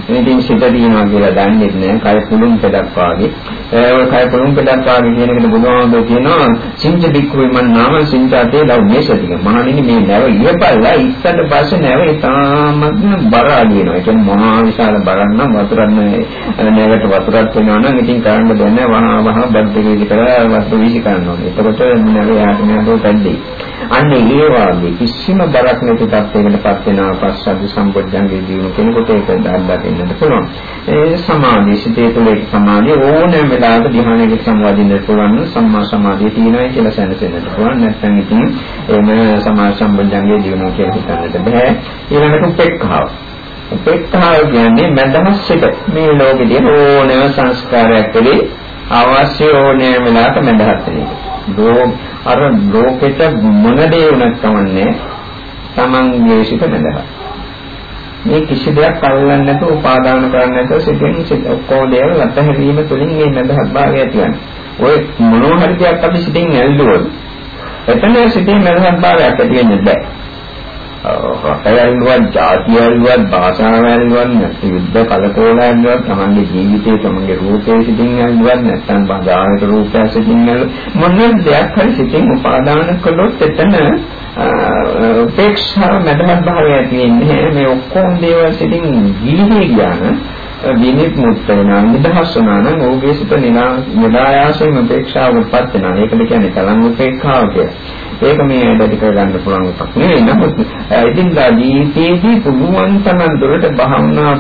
ඉතින් සිත තියෙනවා කියලා දන්නේ නැහැ. කය පුළුම් පෙඩක් වාගේ. ඒ කය පුළුම් පෙඩක් වාගේ කියන එකට බුදුහාමුදුරුවෝ කියනවා සිංච බික්කුවේ මන් නාම සිංචාතේ ලව් මේසතික. මහණෙනි මේ නැව ඉයපල්ලා ඉස්සට පස්සේ නැව ඉතාමත්ම බර අදිනවා. ඒ කියන්නේ මහා විශාල බරක් නම් වතුරක් නැවට වතුරක් වෙනවා නම් ඉතින් කරන්න දෙන්නේ වහා වහා බද්ද වීදි කරලා වතුර වීදි කරනවා. එතකොට නැව යාට නෑ පැද්දේ. අන්න ඒ වාගේ කිසිම බරක් නැති තත්යකටපත් වෙනා පස්සද්ධ සම්බොධ්‍යංගේ දිනු කෙනෙකුට ඒක දැක්දකින්නට පුළුවන්. ඒ සමාධි සිතේ තුළ ඒ සමාධිය ඕනෑම වෙලාවක ධ්‍යානයකට සම්වදින්නට පුළුවන් සම්මා සමාධිය තියෙනවා කියලා සැලසෙන්නට පුළුවන්. නැත්නම් ඉතින් එම සමාධි සම්බොධ්‍යංගේ දිනු කියලා හිතන්නට බෑ. ඊළඟට උපේක්ඛාව. උපේක්ඛාව කියන්නේ මදහස් සිට මේ ලෝකෙදී ඕනෑම සංස්කාරයක් කෙරේ අවශ්‍ය ඕනෑම වෙලාවක මදහස් වෙන එක. අර ලෝකෙට මොන දේ වුණත් කමන්නේ තමන්ගේ සිත නැදහත්. මේ කිසි දෙයක් අල්ලන්නේ නැතුව උපාදාන කරන්නේ නැතුව සිතෙන් ඔක්කොම දේවල් අතහැරීම තුළින් මේ නැදහත් භාවය ඇතිවන්නේ. ඔය මොනවා හරි දෙයක් අපි සිතෙන් ඇල්ලුවොත් එතන සිතේ නැදහත් භාවයක් ඇති වෙන්නේ නැහැ. රටයල්වත්, ජාතියල්වත්, භාෂාවල්වත්, යුද්ධ කලකෝලයන්වත් තමන්ගේ ජීවිතේ තමන්ගේ රූපේ සිටින් යල්වත් නැත්නම් බාහිර රූපය සිටින් යල් මොන දෙයක් හරි සිටින් උපාදාන කළොත් එතන උපේක්ෂා මදහත් භාවය ඇති වෙන්නේ මේ ඔක්කොම දේවල් සිටින් ගිලිහි ගියාන විනිත් මුක්ත වෙනා නිදහස් වුණා නම් ඔහුගේ සිත නිදායාසයෙන් උපේක්ෂාවටපත් වෙනවා. ඒකද කියන්නේ කලං උපේක්ෂාව කියලා. ඒක මේ වැඩි කර ගන්න පුළුවන් එකක් නෙවෙයි. නමුත් ඉදින්දා ජීවිතයේදී පුළුවන් තරම් දුරට භාවනා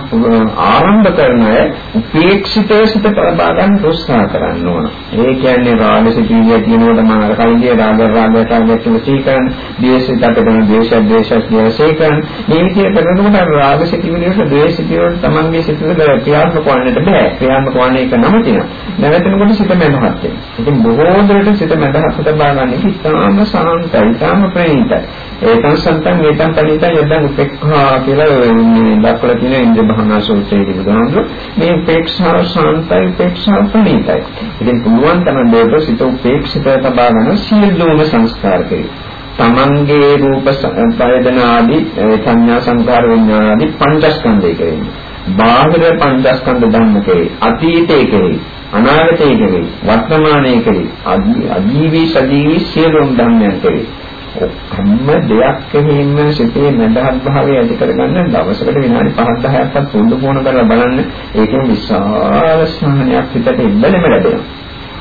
ආරම්භ කරන අය උපේක්ෂිතව සිට ලබා ගන්න උත්සාහ කරන්න ඕන. ඒ කියන්නේ රාග සිතිවිය තියෙනකොට මම අර කලින් කිය රාග රාගයට අවශ්‍ය සීකරන, ද්වේෂයට කරන ද්වේෂ ද්වේෂ ද්වේෂීකරන. මේ විදිහට කරනකොට රාග සිතිවිය වලට ද්වේෂ සිතිවිය වලට තමන්ගේ සිතට ක්‍රියාත්මක වන්නට බෑ. ක්‍රියාත්මක වන්නේ එක නමතිනවා. නැවතනකොට සිත මැදහත් වෙනවා. ඉතින් බොහෝ දුරට සිත මැදහත් තබා ගන්න ඉතාම සාම සාන්තයි, තාම ප්‍රේණිතයි. ඒකන් සන්තන් ඒකන් පණිතයි යද්දන් උපේක්ඛා කියලා මේ දක්වලා තියෙන ඉන්ද්‍ර භවනා සූත්‍රයේ බුදුහාමුදුරු මේ උපේක්ෂා සාන්තයි, උපේක්ෂා ප්‍රේණිතයි. ඉතින් පුළුවන් තරම් දෙයක් සිත උපේක්ෂිත තබා ගන්න සියලුම සංස්කාර කෙරේ. තමන්ගේ රූප පයදන ආදී සංඥා සංකාර විඥාන ආදී පංචස්කන්ධය කෙරෙන්නේ. බාහිර පංචස්කන්ධ ධර්ම කෙරේ අතීතයේ කෙරේ අනාගතයේ කෙරේ වර්තමානයේ කෙරේ අජීවී සජීවී සියලුම ධර්මයන් කෙරේ හැම දෙයක් කෙරෙහිම සිතේ මඳහත් භාවය ඇති කරගන්න දවසකට විනාඩි 5 10ක්වත් පුරුදු පුහුණු කරලා බලන්න. ඒකෙන් විශාල ස්නානයක් හිතට ඉබ්බලෙම ලැබෙනවා.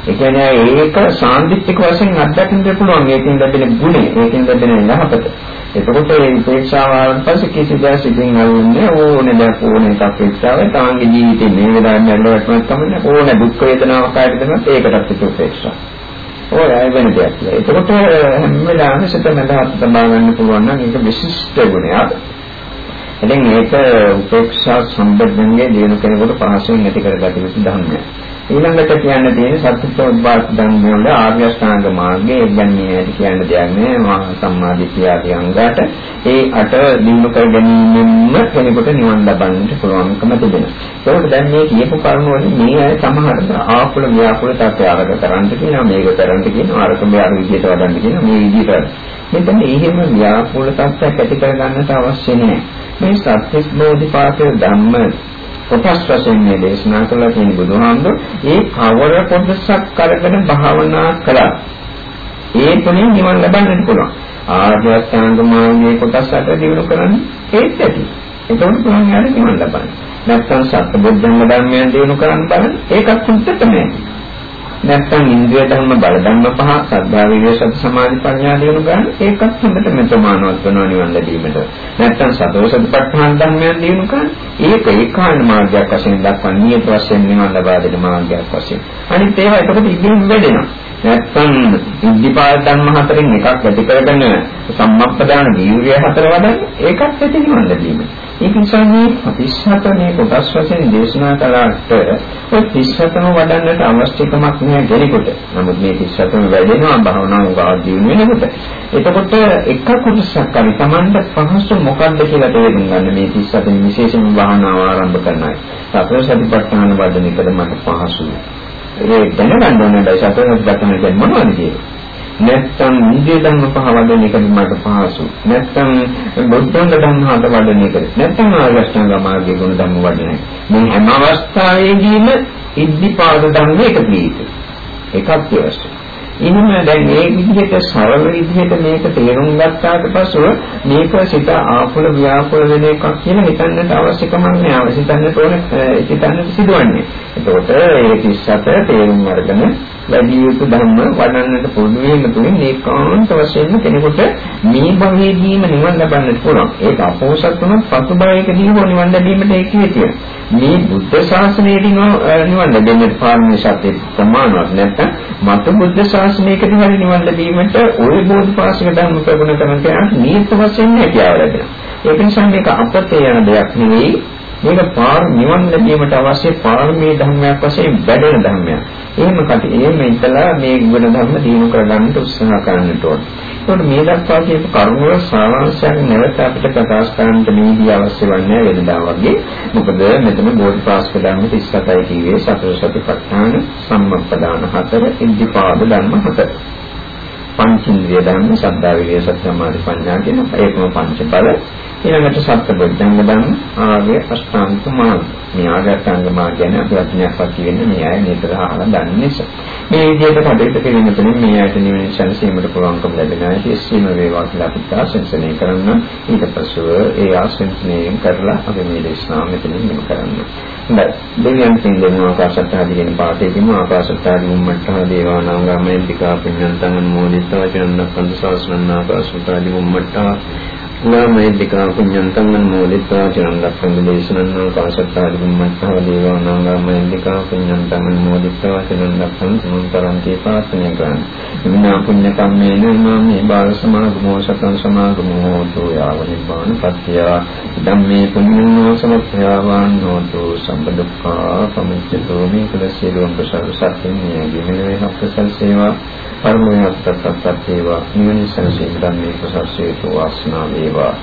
ඒ කියන්නේ ඒක සාන්දිටික වශයෙන් අත්දකින්න පුළුවන්. ඒකෙන් ලැබෙන ගුණය ඒකෙන් ලැබෙන යහපත. එතකොට මේ උපේක්ෂාව ආවට පස්සේ කිසි දෙයක් සිතින් අල්ලන්නේ ඕනේ දැන් ඕනේ එකක් උපේක්ෂාව තාංගේ ජීවිතේ මේ වෙලාවෙන් යනවටම තමයි ඕනේ දුක් වේදනාවක් ආයෙත් දෙනත් ඒකටත් උපේක්ෂාව. ඔය අය වෙන දෙයක්. එතකොට හැම වෙලාවෙම සිත මඳහත් තබා ගන්න පුළුවන් නම් ඒක විශිෂ්ට ගුණයක්. ඉතින් මේක උපේක්ෂා සම්බන්ධයෙන් දිනු කෙනෙකුට පහසුවෙන් ඇති කරගත යුතු ධර්මයක්. ඊළඟට කියන්න තියෙන සත්‍යෝත්පාද ධර්ම වල ආර්ය අෂ්ටාංග මාර්ගයේ කියන්නේ ඇති කියන්න දෙයක් නෑ මහා සම්මාදිට්ඨිය ආදී අංගات ඒ අට දිනු කර ගැනීමෙන්ම කෙනෙකුට නිවන් ලබන්නට පුළුවන්කම තිබෙනවා. ඒකට දැන් මේ කියපු කරුණු වලින් මේ අය සමහරට ආකුල ව්‍යාකුල තත්ත්වය අරක කරන්න කියනවා මේක කරන්න කියනවා අරක මේ අර විදිහට වඩන්න කියනවා මේ විදිහට මෙතන එහෙම ව්‍යාකුල තත්ත්වයක් ඇති කරගන්නට අවශ්‍ය නෑ. මේ සත්‍ය බෝධිපාක්ෂ ධම්ම කොටස් වශයෙන් මේ දේශනා කළා තියෙන බුදුහාමුදුර ඒ කවර කොටසක් කරගෙන භාවනා කළා? ඒ තුලින් නිවන් ලබන්නට පුළුවන්. ආර්ය අෂ්ටාංග මාර්ගයේ කොටස් අට දිනු කරන්නේ ඒත් ඇති. එතකොට පුළුවන් යාට නිවන් ලබන්න. නැත්නම් සත්‍ය බුද්ධංග ධර්මයන් දිනු කරන්න බලන්න ඒකත් සුද්ධ තමයි නැත්නම් ඉන්ද්‍රිය ධර්ම බල ධර්ම පහ සද්ධා විරිය සති සමාධි ප්‍රඥා දිනු ගන්න ඒකත් හොඳට මෙතමානවත් වෙනවා නිවන් ලැබීමට. නැත්නම් සතෝ සතිපට්ඨාන ධර්මයන් දිනු ගන්න ඒක ඒකායන මාර්ගයක් වශයෙන් දක්වන්නේ නියත වශයෙන් නිවන් ලබා දෙන මාර්ගයක් වශයෙන්. අනිත් ඒවා එතකොට ඉදින් වැඩෙනවා. නැත්නම් ඉද්ධිපාද ධර්ම හතරෙන් එකක් ඇති කරගෙන සම්මප්පදාන වීර්ය හතර වඩන්නේ ඒකත් ඇති නිවන් ලැබීමට ඒක නිසා මේ 37 මේ කොටස් වශයෙන් දේශනා කළාට ඔය 37ම වඩන්නට අවශ්‍යකමක් නෑ කෙනෙකුට. නමුත් මේ 37ම වැඩෙනවා භවනා උගාදී වෙනකොට. එතකොට එක කොටසක් හරි Tamanට පහසු මොකක්ද කියලා තේරුම් ගන්න මේ 37 විශේෂම භවනාව ආරම්භ කරන අය. සතර සතිපට්ඨාන වඩන එකට මට පහසුයි. ඒ දැනගන්න ඕනේ සතර සතිපට්ඨාන කියන්නේ මොනවද කියලා. නැත්නම් නිදේ ධර්ම පහ වඩන එක මට පහසු. නැත්නම් බුද්ධංග ධර්ම හත වඩන එක. නැත්නම් ආගස්ඨංග මාර්ගයේ ගුණ ධර්ම වඩන එක. මේ හැම අවස්ථාවේදීම ඉද්ධිපාද ධර්ම එක පිළිතුරු. එකක් අවශ්‍යයි. එහෙම දැන් මේ විදිහට සරල විදිහට මේක තේරුම් ගත්තාට පස්සෙ මේක සිත ආකුල ව්‍යාකුල වෙන එකක් කියලා හිතන්නට අවශ්‍ය කමක් නෑ. අවශ්‍ය හිතන්නට ඕන හිතන්නට සිදුවන්නේ. එතකොට ඒ 37 තේරුම් අරගෙන වැඩි යුතු ධර්ම වඩන්නට පුරුදු වීම තුළින් ඒකාන්ත වශයෙන්ම කෙනෙකුට මේ භවයේදීම නිවන් ලබන්නට පුළුවන්. ඒක අපෝසත් වුණත් පසු භවයකදී හෝ නිවන් ලැබීමට ඒක හේතුව. මේ බුද්ධ ශාසනයේදී නිවන් ලැබෙන්න පාරමී සත්‍ය ප්‍රමාණවත් නැත්නම් මත බුද්ධ ශාසනයකදී හරි නිවන් ලැබීමට ওই බෝධිපාශික ධර්ම ප්‍රගුණ කරන කෙනාට නියත වශයෙන් හැකියාව ලැබෙනවා. ඒක නිසා මේක අපතේ යන දෙයක් නෙවෙයි මේක පාර නිවන් ලැබීමට අවශ්‍ය පාරමී ධර්මයක් වශයෙන් වැඩෙන ධර්මයක්. එහෙම කට එහෙම ඉතලා මේ ගුණ ධර්ම දිනු කරගන්නට උත්සාහ කරන්නට ඕන. ඒකට මේ දක්වා කියපු කරුණ වල සාරාංශයක් නැවත අපිට ප්‍රකාශ කරන්නට මේදී අවශ්‍ය වන්නේ වෙනදා වගේ. මොකද මෙතන බෝධිපාස්ක ධර්ම 37යි කිව්වේ සතර සතිපට්ඨාන සම්මප්පදාන හතර ඉද්ධිපාද ධර්ම හතර. පංචේන්ද්‍රිය ධර්ම සද්ධා විරිය සත්‍ය සමාධි ප්‍රඥා කියන ඒකම පංච බල ඊළඟට සත්බොධ්‍යංග ධර්ම ආර්ය අෂ්ටාංග මාර්ග. මේ ආර්ය අෂ්ටාංග මාර්ග ගැන අපි අඥානවත් කියන්නේ මේ අය නිතර අහලා දන්නේ නිසා. මේ විදිහට කටයුතු කිරීම තුළින් මේ අයට නිවන සැලසීමට පුළුවන්කම ලැබෙනවා. ඒ සීම වේවා කියලා අපි ආශිර්වාදනය කරන්න. ඊට පස්ව ඒ ආශිර්වාදනයෙන් කරලා අපි මේ දේශනාව මෙතනින් නිම කරන්න. හොඳයි. දෙවියන් පින්දෙනවා ආකාශත්තාදී කියන පාඨයේදීම ආකාශත්තාදී මුම්මට්ටහ දේවානාංගමෙන් ටිකා පින්නන්තං මොදිත්වා චනන්දප්පන්ද සාසනං ආකාශත්තාදී මුම්මට්ටහ නාමෛලිකා පුඤ්ඤන්තං අනුමෝදිතා චිරන් රක්ඛන්තු දේශනං ආකාශත්තාදි බුම්මස්සව දේවා නාමෛලිකා පුඤ්ඤන්තං අනුමෝදිතා චිරන් රක්ඛන්තු මං කරන්ති පාසනිය ගන්න. විනා පුඤ්ඤ කම්මේන මාමේ බාල සමාගමෝ සතං සමාගමෝ හෝතු යාව නිබ්බාන පත්‍ය ධම්මේ පුඤ්ඤෝ සමප්පයාවාන් හෝතු සම්බදුක්ඛා සමිච්ඡතෝ මේ කළ සියලුම ප්‍රසාර සත්‍යයෙන් නියමෙන වේ හත්සල් සේවා පරමෝහත්තත් සත්‍යේවා නිවනිසං සේකම් මේ ප්‍රසාර සේතු වාසනාවේ වාසනා වේවා